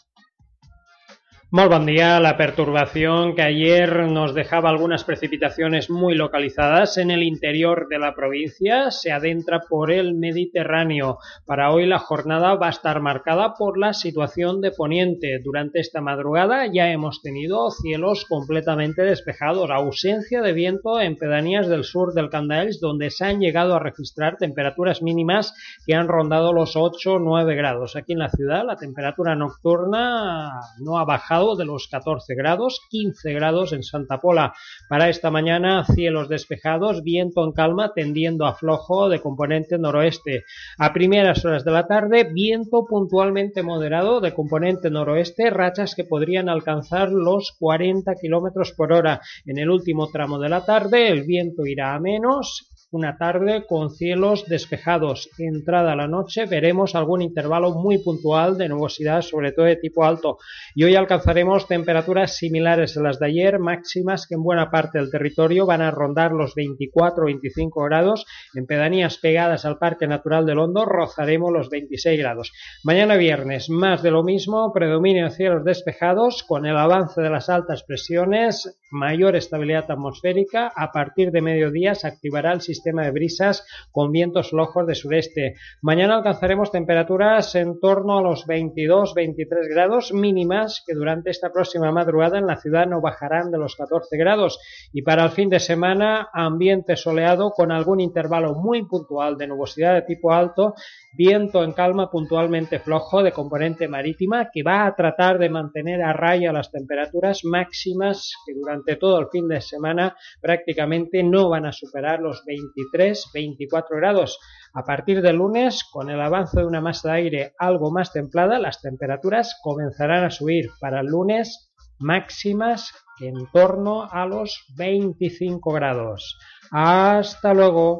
Muy buen día. La perturbación que ayer nos dejaba algunas precipitaciones muy localizadas en el interior de la provincia se adentra por el Mediterráneo. Para hoy la jornada va a estar marcada por la situación de poniente. Durante esta madrugada ya hemos tenido cielos completamente despejados, ausencia de viento en pedanías del sur del Candaels donde se han llegado a registrar temperaturas mínimas que han rondado los 8 o 9 grados. Aquí en la ciudad la temperatura nocturna no ha bajado de los 14 grados, 15 grados en Santa Pola. Para esta mañana, cielos despejados, viento en calma tendiendo a flojo de componente noroeste. A primeras horas de la tarde, viento puntualmente moderado de componente noroeste, rachas que podrían alcanzar los 40 kilómetros por hora. En el último tramo de la tarde, el viento irá a menos una tarde con cielos despejados. Entrada la noche veremos algún intervalo muy puntual de nubosidad, sobre todo de tipo alto. Y hoy alcanzaremos temperaturas similares a las de ayer, máximas que en buena parte del territorio van a rondar los 24-25 grados. En pedanías pegadas al Parque Natural del Hondo rozaremos los 26 grados. Mañana viernes, más de lo mismo, predominio cielos despejados con el avance de las altas presiones, mayor estabilidad atmosférica. A partir de mediodía se activará el sistema de brisas con vientos flojos de sureste. Mañana alcanzaremos temperaturas en torno a los 22-23 grados mínimas que durante esta próxima madrugada en la ciudad no bajarán de los 14 grados y para el fin de semana ambiente soleado con algún intervalo muy puntual de nubosidad de tipo alto, viento en calma puntualmente flojo de componente marítima que va a tratar de mantener a raya las temperaturas máximas que durante todo el fin de semana prácticamente no van a superar los 23-24 grados. A partir del lunes, con el avance de una masa de aire algo más templada, las temperaturas comenzarán a subir. Para el lunes, máximas en torno a los 25 grados. Hasta luego.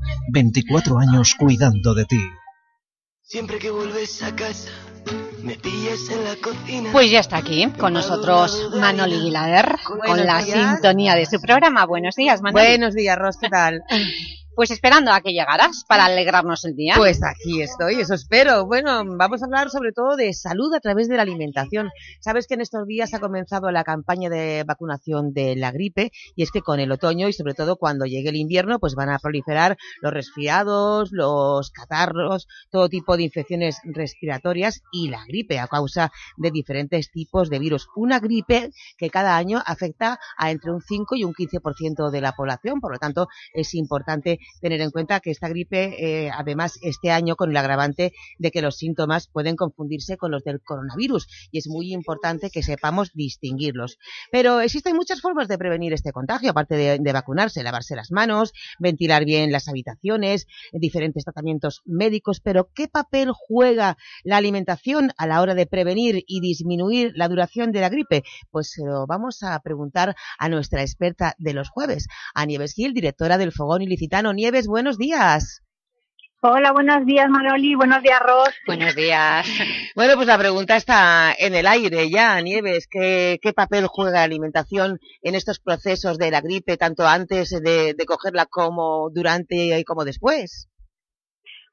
24 años cuidando de ti. Siempre que vuelves a casa, me pillas en la cocina. Pues ya está aquí con nosotros Manoli Guilader, con la días. sintonía de su programa. Buenos días, Manoli. Buenos días, Ros, ¿qué tal? Pues esperando a que llegaras para alegrarnos el día. Pues aquí estoy, eso espero. Bueno, vamos a hablar sobre todo de salud a través de la alimentación. Sabes que en estos días ha comenzado la campaña de vacunación de la gripe y es que con el otoño y sobre todo cuando llegue el invierno pues van a proliferar los resfriados, los catarros, todo tipo de infecciones respiratorias y la gripe a causa de diferentes tipos de virus. Una gripe que cada año afecta a entre un 5 y un 15% de la población, por lo tanto es importante tener en cuenta que esta gripe, eh, además, este año con el agravante de que los síntomas pueden confundirse con los del coronavirus y es muy importante que sepamos distinguirlos. Pero existen muchas formas de prevenir este contagio, aparte de, vacunarse, lavarse las manos, ventilar bien las habitaciones, diferentes tratamientos médicos, pero ¿qué papel juega la alimentación a la hora de prevenir y disminuir la duración de la gripe? Pues se lo vamos a preguntar a nuestra experta de los jueves, a Nieves Gil, directora del Fogón Ilicitano. Nieves, buenos días. Hola, buenos días Manoli, buenos días Ros. Buenos días. Bueno, pues la pregunta está en el aire ya, Nieves. ¿Qué, qué papel juega la alimentación en estos procesos de la gripe, tanto antes de, de cogerla como durante y como después?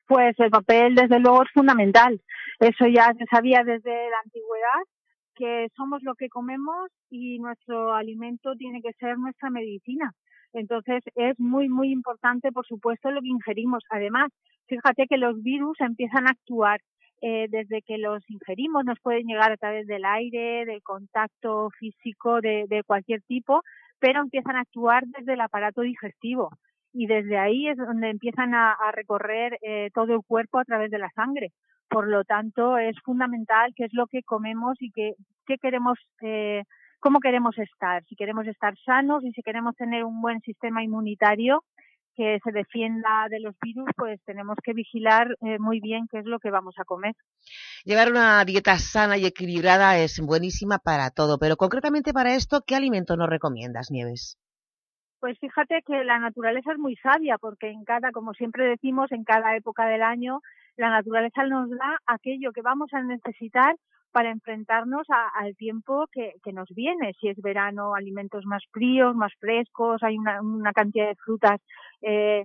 Pues el papel desde luego es fundamental. Eso ya se sabía desde la antigüedad, que somos lo que comemos y nuestro alimento tiene que ser nuestra medicina. Entonces es muy, muy importante, por supuesto, lo que ingerimos. Además, fíjate que los virus empiezan a actuar eh, desde que los ingerimos, nos pueden llegar a través del aire, del contacto físico de, de cualquier tipo, pero empiezan a actuar desde el aparato digestivo y desde ahí es donde empiezan a, recorrer eh, todo el cuerpo a través de la sangre. Por lo tanto, es fundamental qué es lo que comemos y qué, qué queremos, eh, cómo queremos estar. Si queremos estar sanos y si queremos tener un buen sistema inmunitario que se defienda de los virus, pues tenemos que vigilar eh, muy bien qué es lo que vamos a comer. Llevar una dieta sana y equilibrada es buenísima para todo, pero concretamente para esto, ¿qué alimento nos recomiendas, Nieves? Pues fíjate que la naturaleza es muy sabia porque en cada, como siempre decimos, en cada época del año, la naturaleza nos da aquello que vamos a necesitar para enfrentarnos a, al tiempo que, nos viene. Si es verano, alimentos más fríos, más frescos, hay una, cantidad de frutas eh,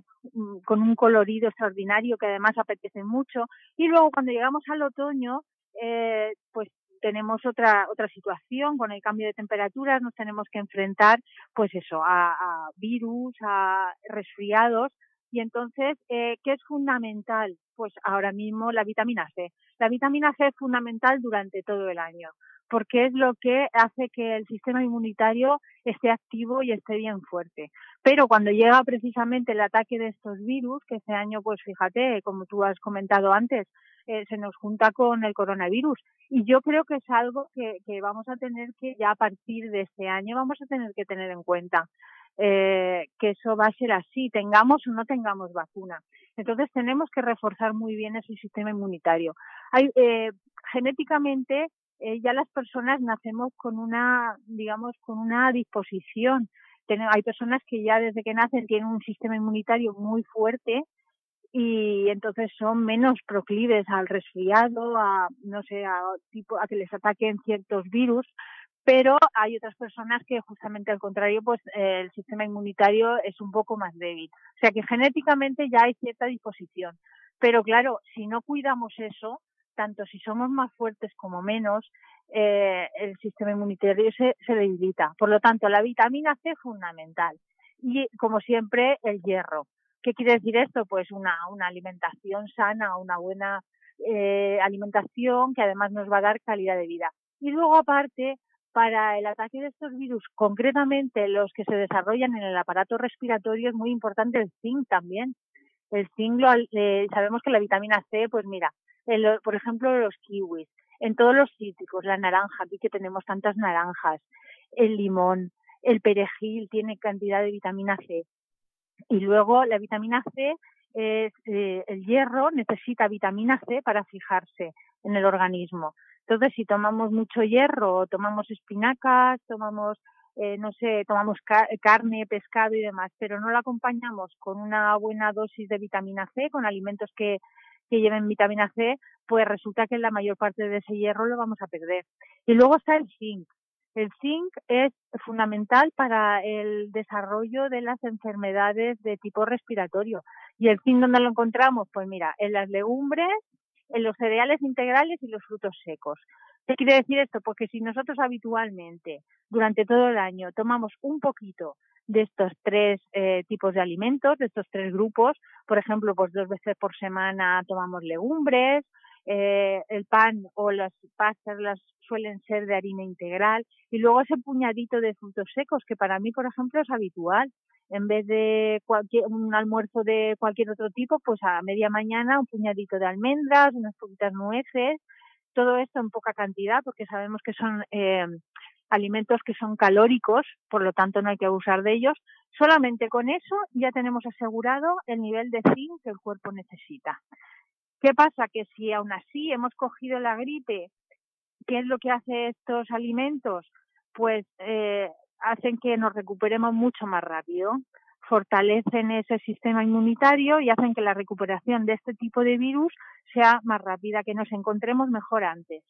con un colorido extraordinario que además apetece mucho. Y luego cuando llegamos al otoño, eh, pues tenemos otra otra situación con el cambio de temperaturas, nos tenemos que enfrentar, pues eso, a virus, a resfriados y entonces, eh, ¿qué es fundamental? Pues ahora mismo la vitamina C. La vitamina C es fundamental durante todo el año porque es lo que hace que el sistema inmunitario esté activo y esté bien fuerte. Pero cuando llega precisamente el ataque de estos virus, que este año, pues fíjate, como tú has comentado antes, eh, se nos junta con el coronavirus. Y yo creo que es algo que, que vamos a tener que, ya a partir de este año, vamos a tener que tener en cuenta. Eh, que eso va a ser así, tengamos o no tengamos vacuna. Entonces tenemos que reforzar muy bien ese sistema inmunitario. Hay, eh, genéticamente eh, ya las personas nacemos con una, digamos, con una disposición. hay personas que ya desde que nacen tienen un sistema inmunitario muy fuerte y entonces son menos proclives al resfriado, a, no sé, a, tipo, a que les ataquen ciertos virus, pero hay otras personas que justamente al contrario, pues eh, el sistema inmunitario es un poco más débil. O sea que genéticamente ya hay cierta disposición. Pero claro, si no cuidamos eso, tanto si somos más fuertes como menos, eh, el sistema inmunitario se, debilita. Por lo tanto, la vitamina C es fundamental. Y, como siempre, el hierro. ¿Qué quiere decir esto? Pues una, una alimentación sana, una buena eh, alimentación que además nos va a dar calidad de vida. Y luego, aparte, para el ataque de estos virus, concretamente los que se desarrollan en el aparato respiratorio, es muy importante el zinc también. El zinc, lo, eh, sabemos que la vitamina C, pues mira, por ejemplo, los kiwis, en todos los cítricos, la naranja, aquí que tenemos tantas naranjas, el limón, el perejil tiene cantidad de vitamina C. Y luego la vitamina C es eh, el hierro necesita vitamina C para fijarse en el organismo. Entonces, si tomamos mucho hierro, tomamos espinacas, tomamos, eh, no sé, tomamos carne, pescado y demás, pero no lo acompañamos con una buena dosis de vitamina C, con alimentos que que lleven vitamina C, pues resulta que la mayor parte de ese hierro lo vamos a perder. Y luego está el zinc. El zinc es fundamental para el desarrollo de las enfermedades de tipo respiratorio. ¿Y el zinc dónde lo encontramos? Pues mira, en las legumbres, en los cereales integrales y los frutos secos. ¿Qué quiere decir esto? Porque si nosotros habitualmente, durante todo el año, tomamos un poquito de estos tres eh, tipos de alimentos, de estos tres grupos. Por ejemplo, pues dos veces por semana tomamos legumbres, eh, el pan o las pastas las suelen ser de harina integral y luego ese puñadito de frutos secos que para mí, por ejemplo, es habitual. En vez de cualquier, un almuerzo de cualquier otro tipo, pues a media mañana un puñadito de almendras, unas poquitas nueces, todo esto en poca cantidad porque sabemos que son eh, alimentos que son calóricos, por lo tanto no hay que abusar de ellos. Solamente con eso ya tenemos asegurado el nivel de zinc que el cuerpo necesita. ¿Qué pasa? Que si aún así hemos cogido la gripe, ¿qué es lo que hace estos alimentos? Pues eh, hacen que nos recuperemos mucho más rápido, fortalecen ese sistema inmunitario y hacen que la recuperación de este tipo de virus sea más rápida, que nos encontremos mejor antes.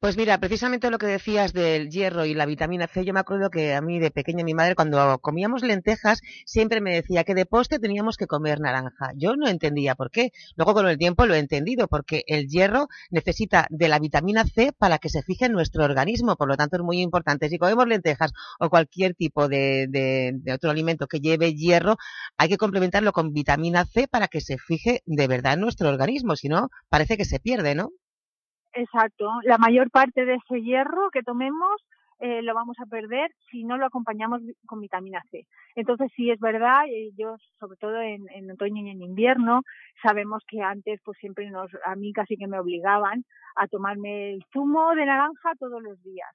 Pues mira, precisamente lo que decías del hierro y la vitamina C, yo me acuerdo que a mí de pequeña mi madre cuando comíamos lentejas siempre me decía que de postre teníamos que comer naranja. Yo no entendía por qué. Luego con el tiempo lo he entendido porque el hierro necesita de la vitamina C para que se fije en nuestro organismo, por lo tanto es muy importante. Si comemos lentejas o cualquier tipo de, de otro alimento que lleve hierro, hay que complementarlo con vitamina C para que se fije de verdad en nuestro organismo, si no parece que se pierde, ¿no? Exacto. La mayor parte de ese hierro que tomemos eh, lo vamos a perder si no lo acompañamos con vitamina C. Entonces sí es verdad, yo sobre todo en, en, otoño y en invierno, sabemos que antes pues siempre nos, a mí casi que me obligaban a tomarme el zumo de naranja todos los días.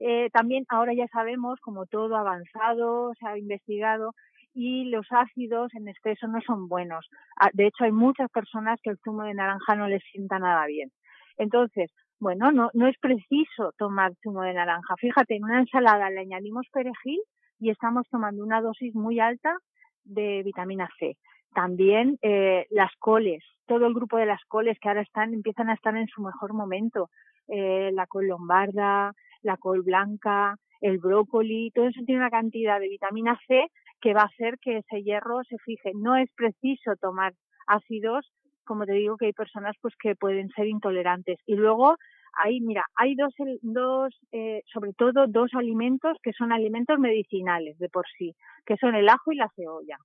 Eh, también ahora ya sabemos, como todo avanzado, se ha investigado, y los ácidos en exceso no son buenos. Ah, de hecho, hay muchas personas que el zumo de naranja no les sienta nada bien. Entonces, bueno, no, no es preciso tomar zumo de naranja. Fíjate, en una ensalada le añadimos perejil y estamos tomando una dosis muy alta de vitamina C. También eh, las coles, todo el grupo de las coles que ahora están, empiezan a estar en su mejor momento. Eh, la col lombarda, la col blanca, el brócoli, todo eso tiene una cantidad de vitamina C que va a hacer que ese hierro se fije. No es preciso tomar ácidos como te digo, que hay personas pues que pueden ser intolerantes. Y luego hay, mira, hay dos, dos eh, sobre todo dos alimentos que son alimentos medicinales de por sí, que son el ajo y la cebolla.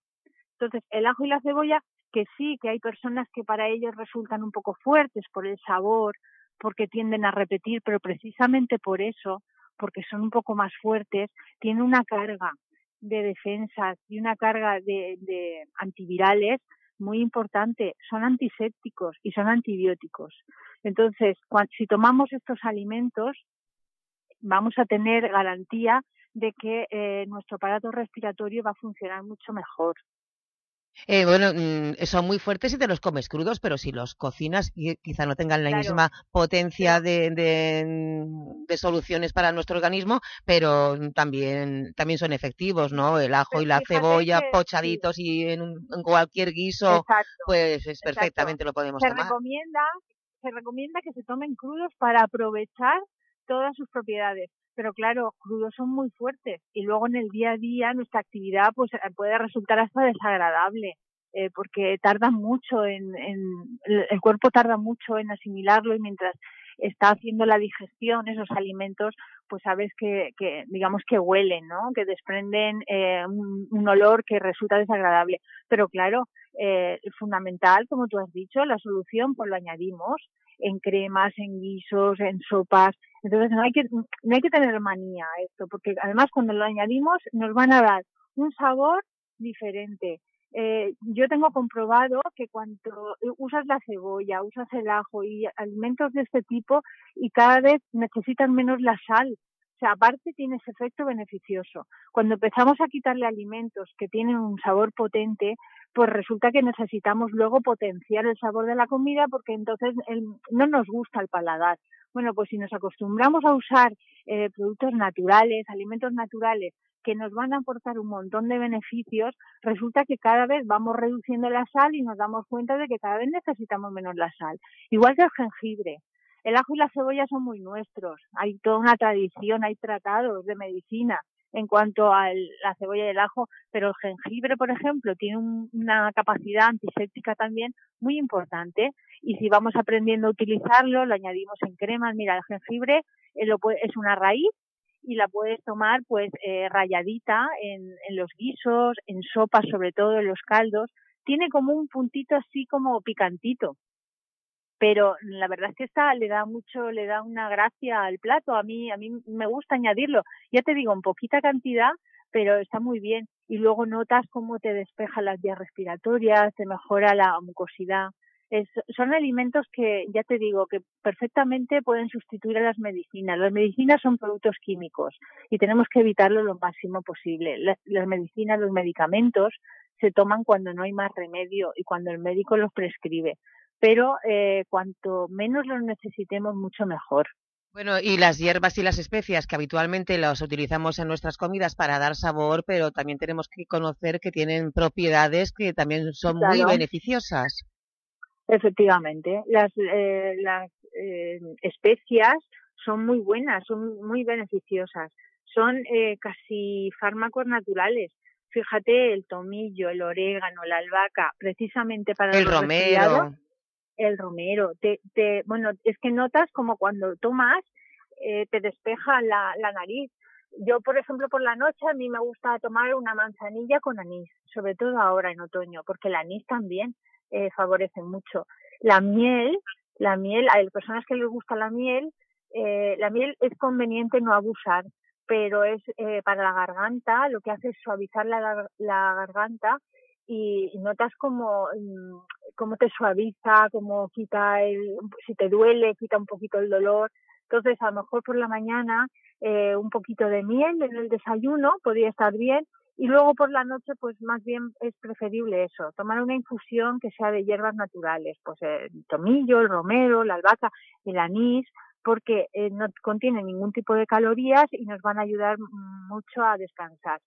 Entonces, el ajo y la cebolla, que sí, que hay personas que para ellos resultan un poco fuertes por el sabor, porque tienden a repetir, pero precisamente por eso, porque son un poco más fuertes, tienen una carga de defensas y una carga de, de antivirales muy importante. Son antisépticos y son antibióticos. Entonces, cuan- si tomamos estos alimentos, vamos a tener garantía de que eh, nuestro aparato respiratorio va a funcionar mucho mejor. Eh, bueno, mm, son muy fuertes si te los comes crudos, pero si los cocinas qui- quizá no tengan la Claro. misma potencia de, de, de soluciones para nuestro organismo, pero también, también son efectivos, ¿no? El ajo y la cebolla que sí. pochaditos y en, un- en cualquier guiso, Exacto, pues es exacto. perfectamente lo podemos se tomar. recomienda se recomienda que se tomen crudos para aprovechar todas sus propiedades pero claro crudos son muy fuertes y luego en el día a día nuestra actividad pues eh, puede resultar hasta desagradable eh, porque tarda mucho en, en el el cuerpo tarda mucho en asimilarlo y mientras está haciendo la digestión esos alimentos pues sabes que, que digamos que huelen no que desprenden eh, un, olor que resulta desagradable pero claro eh, fundamental, como tú has dicho, la solución pues lo añadimos en cremas, en guisos, en sopas. Entonces no hay que no hay que tener manía esto, porque además cuando lo añadimos nos van a dar un sabor diferente. Eh, yo tengo comprobado que cuando usas la cebolla, usas el ajo y alimentos de este tipo y cada vez necesitan menos la sal. O sea, aparte tiene ese efecto beneficioso. Cuando empezamos a quitarle alimentos que tienen un sabor potente, pues resulta que necesitamos luego potenciar el sabor de la comida porque entonces el- no nos gusta el paladar. Bueno, pues si nos acostumbramos a usar eh, productos naturales, alimentos naturales, que nos van a aportar un montón de beneficios, resulta que cada vez vamos reduciendo la sal y nos damos cuenta de que cada vez necesitamos menos la sal. Igual que el jengibre. El ajo y la cebolla son muy nuestros. Hay toda una tradición, hay tratados de medicina en cuanto a la cebolla y el ajo, pero el jengibre, por ejemplo, tiene un- una capacidad antiséptica también muy importante y si vamos aprendiendo a utilizarlo, lo añadimos en cremas. Mira, el jengibre eh, es una raíz y la puedes tomar pues eh, rayadita en, en los guisos, en sopas, sobre todo en los caldos. Tiene como un puntito así como picantito pero la verdad es que esta le da mucho, le da una gracia al plato. A mí, a mí me gusta añadirlo. Ya te digo, en poquita cantidad, pero está muy bien. Y luego notas cómo te despeja las vías respiratorias, te mejora la mucosidad. Es- son alimentos que, ya te digo, que perfectamente pueden sustituir a las medicinas. Las medicinas son productos químicos y tenemos que evitarlo lo máximo posible. La- las medicinas, los medicamentos se toman cuando no hay más remedio y cuando el médico los prescribe pero eh, cuanto menos los necesitemos, mucho mejor. Bueno, y las hierbas y las especias que habitualmente las utilizamos en nuestras comidas para dar sabor, pero también tenemos que conocer que tienen propiedades que también son muy beneficiosas. Efectivamente, las, eh, las eh, especias son muy buenas, son muy beneficiosas, son eh, casi fármacos naturales. Fíjate, el tomillo, el orégano, la albahaca, precisamente para El romero. el romero. Te, te, bueno, es que notas como cuando tomas eh, te despeja la, la nariz. Yo, por ejemplo, por la noche a mí me gusta tomar una manzanilla con anís, sobre todo ahora en otoño, porque el anís también eh, favorece mucho. La miel, la miel, hay personas que les gusta la miel, eh, la miel es conveniente no abusar, pero es eh, para la garganta, lo que hace es suavizar la, la garganta y, y notas como, mm, como te suaviza, como quita el, si te duele, quita un poquito el dolor. Entonces, a lo mejor por la mañana eh, un poquito de miel en el desayuno podría estar bien y luego por la noche, pues más bien es preferible eso, tomar una infusión que sea de hierbas naturales, pues el tomillo, el romero, la albahaca, el anís, porque eh, no contiene ningún tipo de calorías y nos van a ayudar mucho a descansar.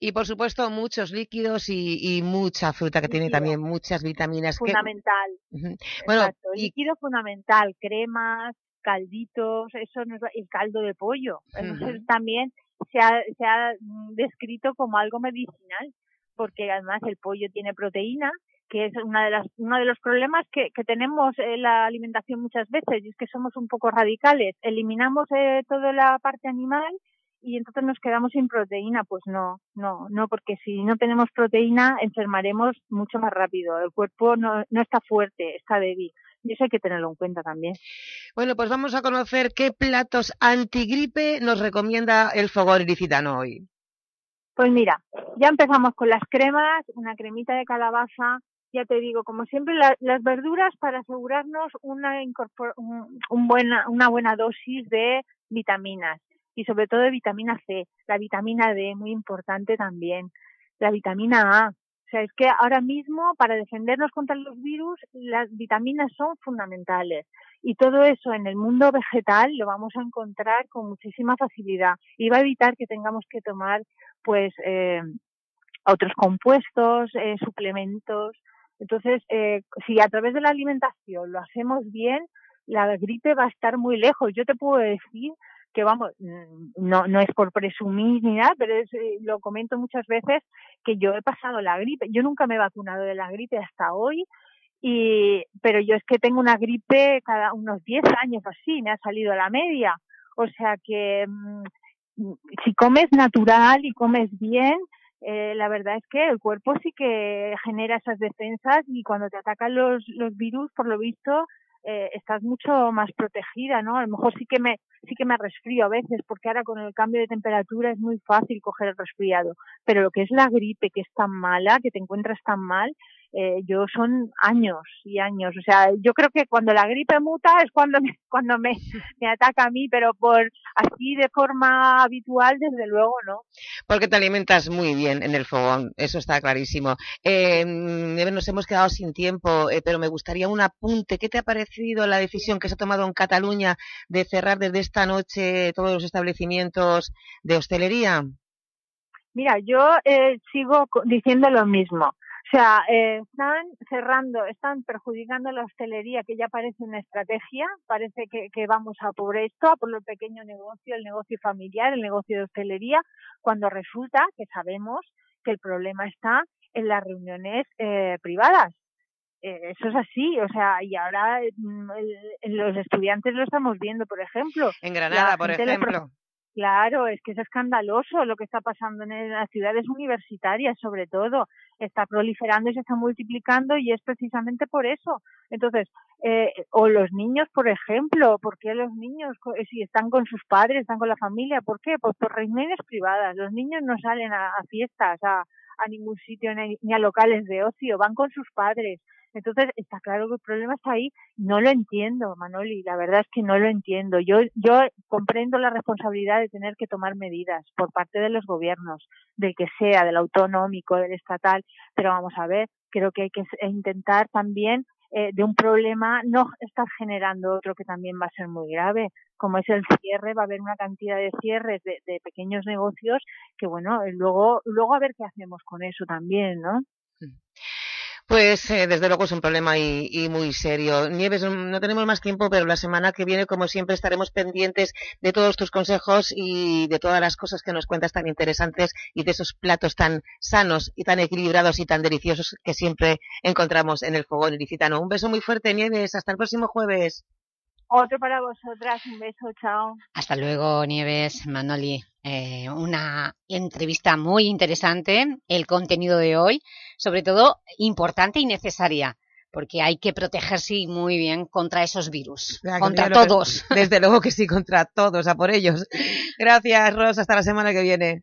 Y por supuesto muchos líquidos y, y mucha fruta que tiene también muchas vitaminas. que- Fundamental. Bueno, Exacto, líquido fundamental, cremas, calditos, eso no es, el caldo de pollo, también se ha, se ha descrito como algo medicinal, porque además el pollo tiene proteína que es una de las, uno de los problemas que, que tenemos en la alimentación muchas veces, y es que somos un poco radicales. Eliminamos eh, toda la parte animal y entonces nos quedamos sin proteína. Pues no, no, no, porque si no tenemos proteína enfermaremos mucho más rápido. El cuerpo no, no está fuerte, está débil. Y eso hay que tenerlo en cuenta también. Bueno, pues vamos a conocer qué platos antigripe nos recomienda el fogón ilicitano hoy. Pues mira, ya empezamos con las cremas, una cremita de calabaza, ya te digo, como siempre, la- las verduras para asegurarnos una, un buena, una buena dosis de vitaminas y sobre todo de vitamina C, la vitamina D, muy importante también, la vitamina A. O sea, es que ahora mismo para defendernos contra los virus las vitaminas son fundamentales y todo eso en el mundo vegetal lo vamos a encontrar con muchísima facilidad y va a evitar que tengamos que tomar pues eh, otros compuestos, eh, suplementos. Entonces, eh, si a través de la alimentación lo hacemos bien, la gripe va a estar muy lejos. Yo te puedo decir que, vamos, mm, no, no es por presumir ni nada, pero es, eh, lo comento muchas veces que yo he pasado la gripe. Yo nunca me he vacunado de la gripe hasta hoy, y, pero yo es que tengo una gripe cada unos 10 años así, me ha salido la media. O sea que mm, mm, si comes natural y comes bien, eh, la verdad es que el cuerpo sí que genera esas defensas y cuando te atacan los, los virus, por lo visto, eh, estás mucho más protegida, ¿no? A lo mejor sí que me sí que me resfrío a veces porque ahora con el cambio de temperatura es muy fácil coger el resfriado, pero lo que es la gripe que es tan mala, que te encuentras tan mal, eh, yo son años y años, o sea, yo creo que cuando la gripe muta es cuando me, cuando me, me ataca a mí, pero por así de forma habitual desde luego no. Porque te alimentas muy bien en el fogón, eso está clarísimo. Eh, nos hemos quedado sin tiempo, eh, pero me gustaría un apunte. ¿Qué te ha parecido la decisión que se ha tomado en Cataluña de cerrar desde esta noche todos los establecimientos de hostelería? Mira, yo eh, sigo diciendo lo mismo. O sea, eh, están cerrando, están perjudicando la hostelería, que ya parece una estrategia, parece que, que vamos a por esto, a por el pequeño negocio, el negocio familiar, el negocio de hostelería, cuando resulta que sabemos que el problema está en las reuniones eh, privadas. Eh, eso es así, o sea, y ahora mm, el- los estudiantes lo estamos viendo, por ejemplo. En Granada, por ejemplo. Claro, es que es escandaloso lo que está pasando en las ciudades universitarias, sobre todo. Está proliferando y se está multiplicando y es precisamente por eso. Entonces, eh, o los niños, por ejemplo, ¿por qué los niños, si están con sus padres, están con la familia, ¿por qué? Pues por reuniones privadas. Los niños no salen a, fiestas, a, a ningún sitio, ni a locales de ocio, van con sus padres. Entonces, está claro que el problema está ahí. No lo entiendo, Manoli, la verdad es que no lo entiendo. Yo, yo comprendo la responsabilidad de tener que tomar medidas por parte de los gobiernos, del que sea, del autonómico, del estatal, pero vamos a ver, creo que hay que intentar también eh, de un problema no estar generando otro que también va a ser muy grave, como es el cierre, va a haber una cantidad de cierres de, de pequeños negocios que bueno, luego, luego a ver qué hacemos con eso también, ¿no? Pues eh, desde luego es un problema y, y muy serio. Nieves, no tenemos más tiempo, pero la semana que viene, como siempre, estaremos pendientes de todos tus consejos y de todas las cosas que nos cuentas tan interesantes y de esos platos tan sanos y tan equilibrados y tan deliciosos que siempre encontramos en el fogón ilicitano. Un beso muy fuerte, Nieves. Hasta el próximo jueves. Otro para vosotras, un beso, chao. Hasta luego, Nieves, Manoli. Eh, una entrevista muy interesante, el contenido de hoy, sobre todo importante y necesaria, porque hay que protegerse muy bien contra esos virus, Claro, contra claro, todos. Desde luego que sí, contra todos, a por ellos. Gracias, Ros. Hasta la semana que viene.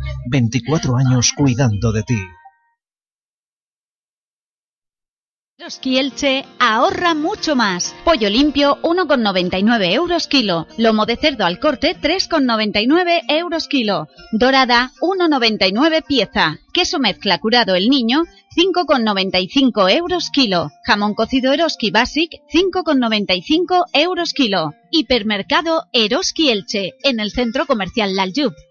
24 años cuidando de ti. Eroski Elche ahorra mucho más. Pollo limpio 1,99 euros kilo. Lomo de cerdo al corte 3,99 euros kilo. Dorada 1,99 pieza. Queso mezcla curado el niño 5,95 euros kilo. Jamón cocido Eroski Basic 5,95 euros kilo. Hipermercado Eroski Elche en el centro comercial Laljub.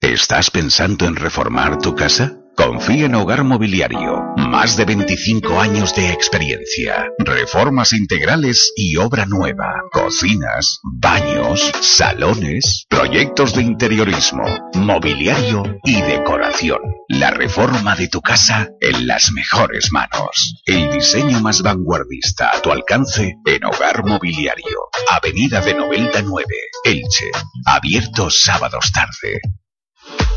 ¿Estás pensando en reformar tu casa? Confía en Hogar Mobiliario. Más de 25 años de experiencia. Reformas integrales y obra nueva. Cocinas, baños, salones, proyectos de interiorismo, mobiliario y decoración. La reforma de tu casa en las mejores manos. El diseño más vanguardista a tu alcance en Hogar Mobiliario. Avenida de Novelda 9, Elche. Abierto sábados tarde.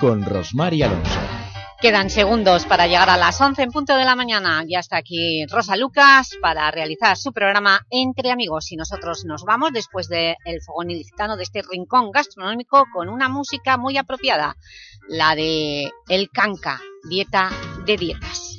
con Rosmar y Alonso. Quedan segundos para llegar a las 11 en punto de la mañana. Ya está aquí Rosa Lucas para realizar su programa Entre Amigos. Y nosotros nos vamos después del fogón ilicitano de este rincón gastronómico con una música muy apropiada, la de El Canca, Dieta de Dietas.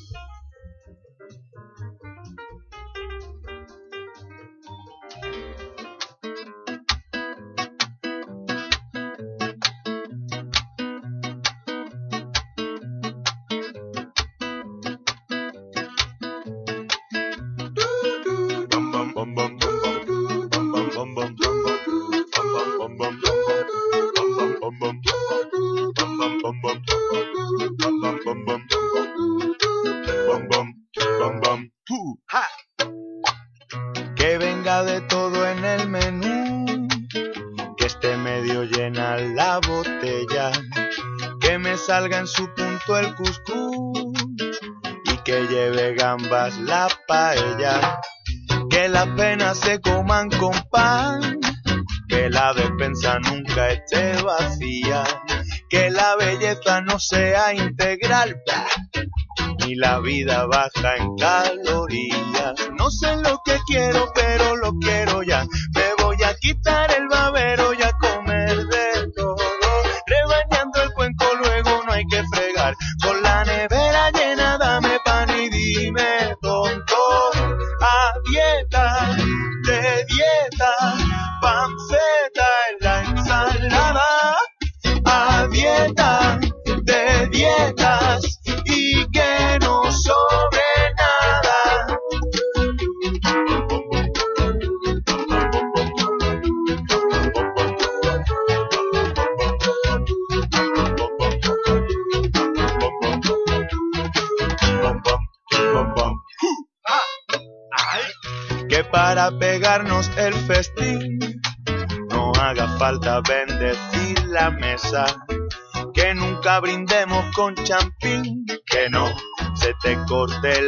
Se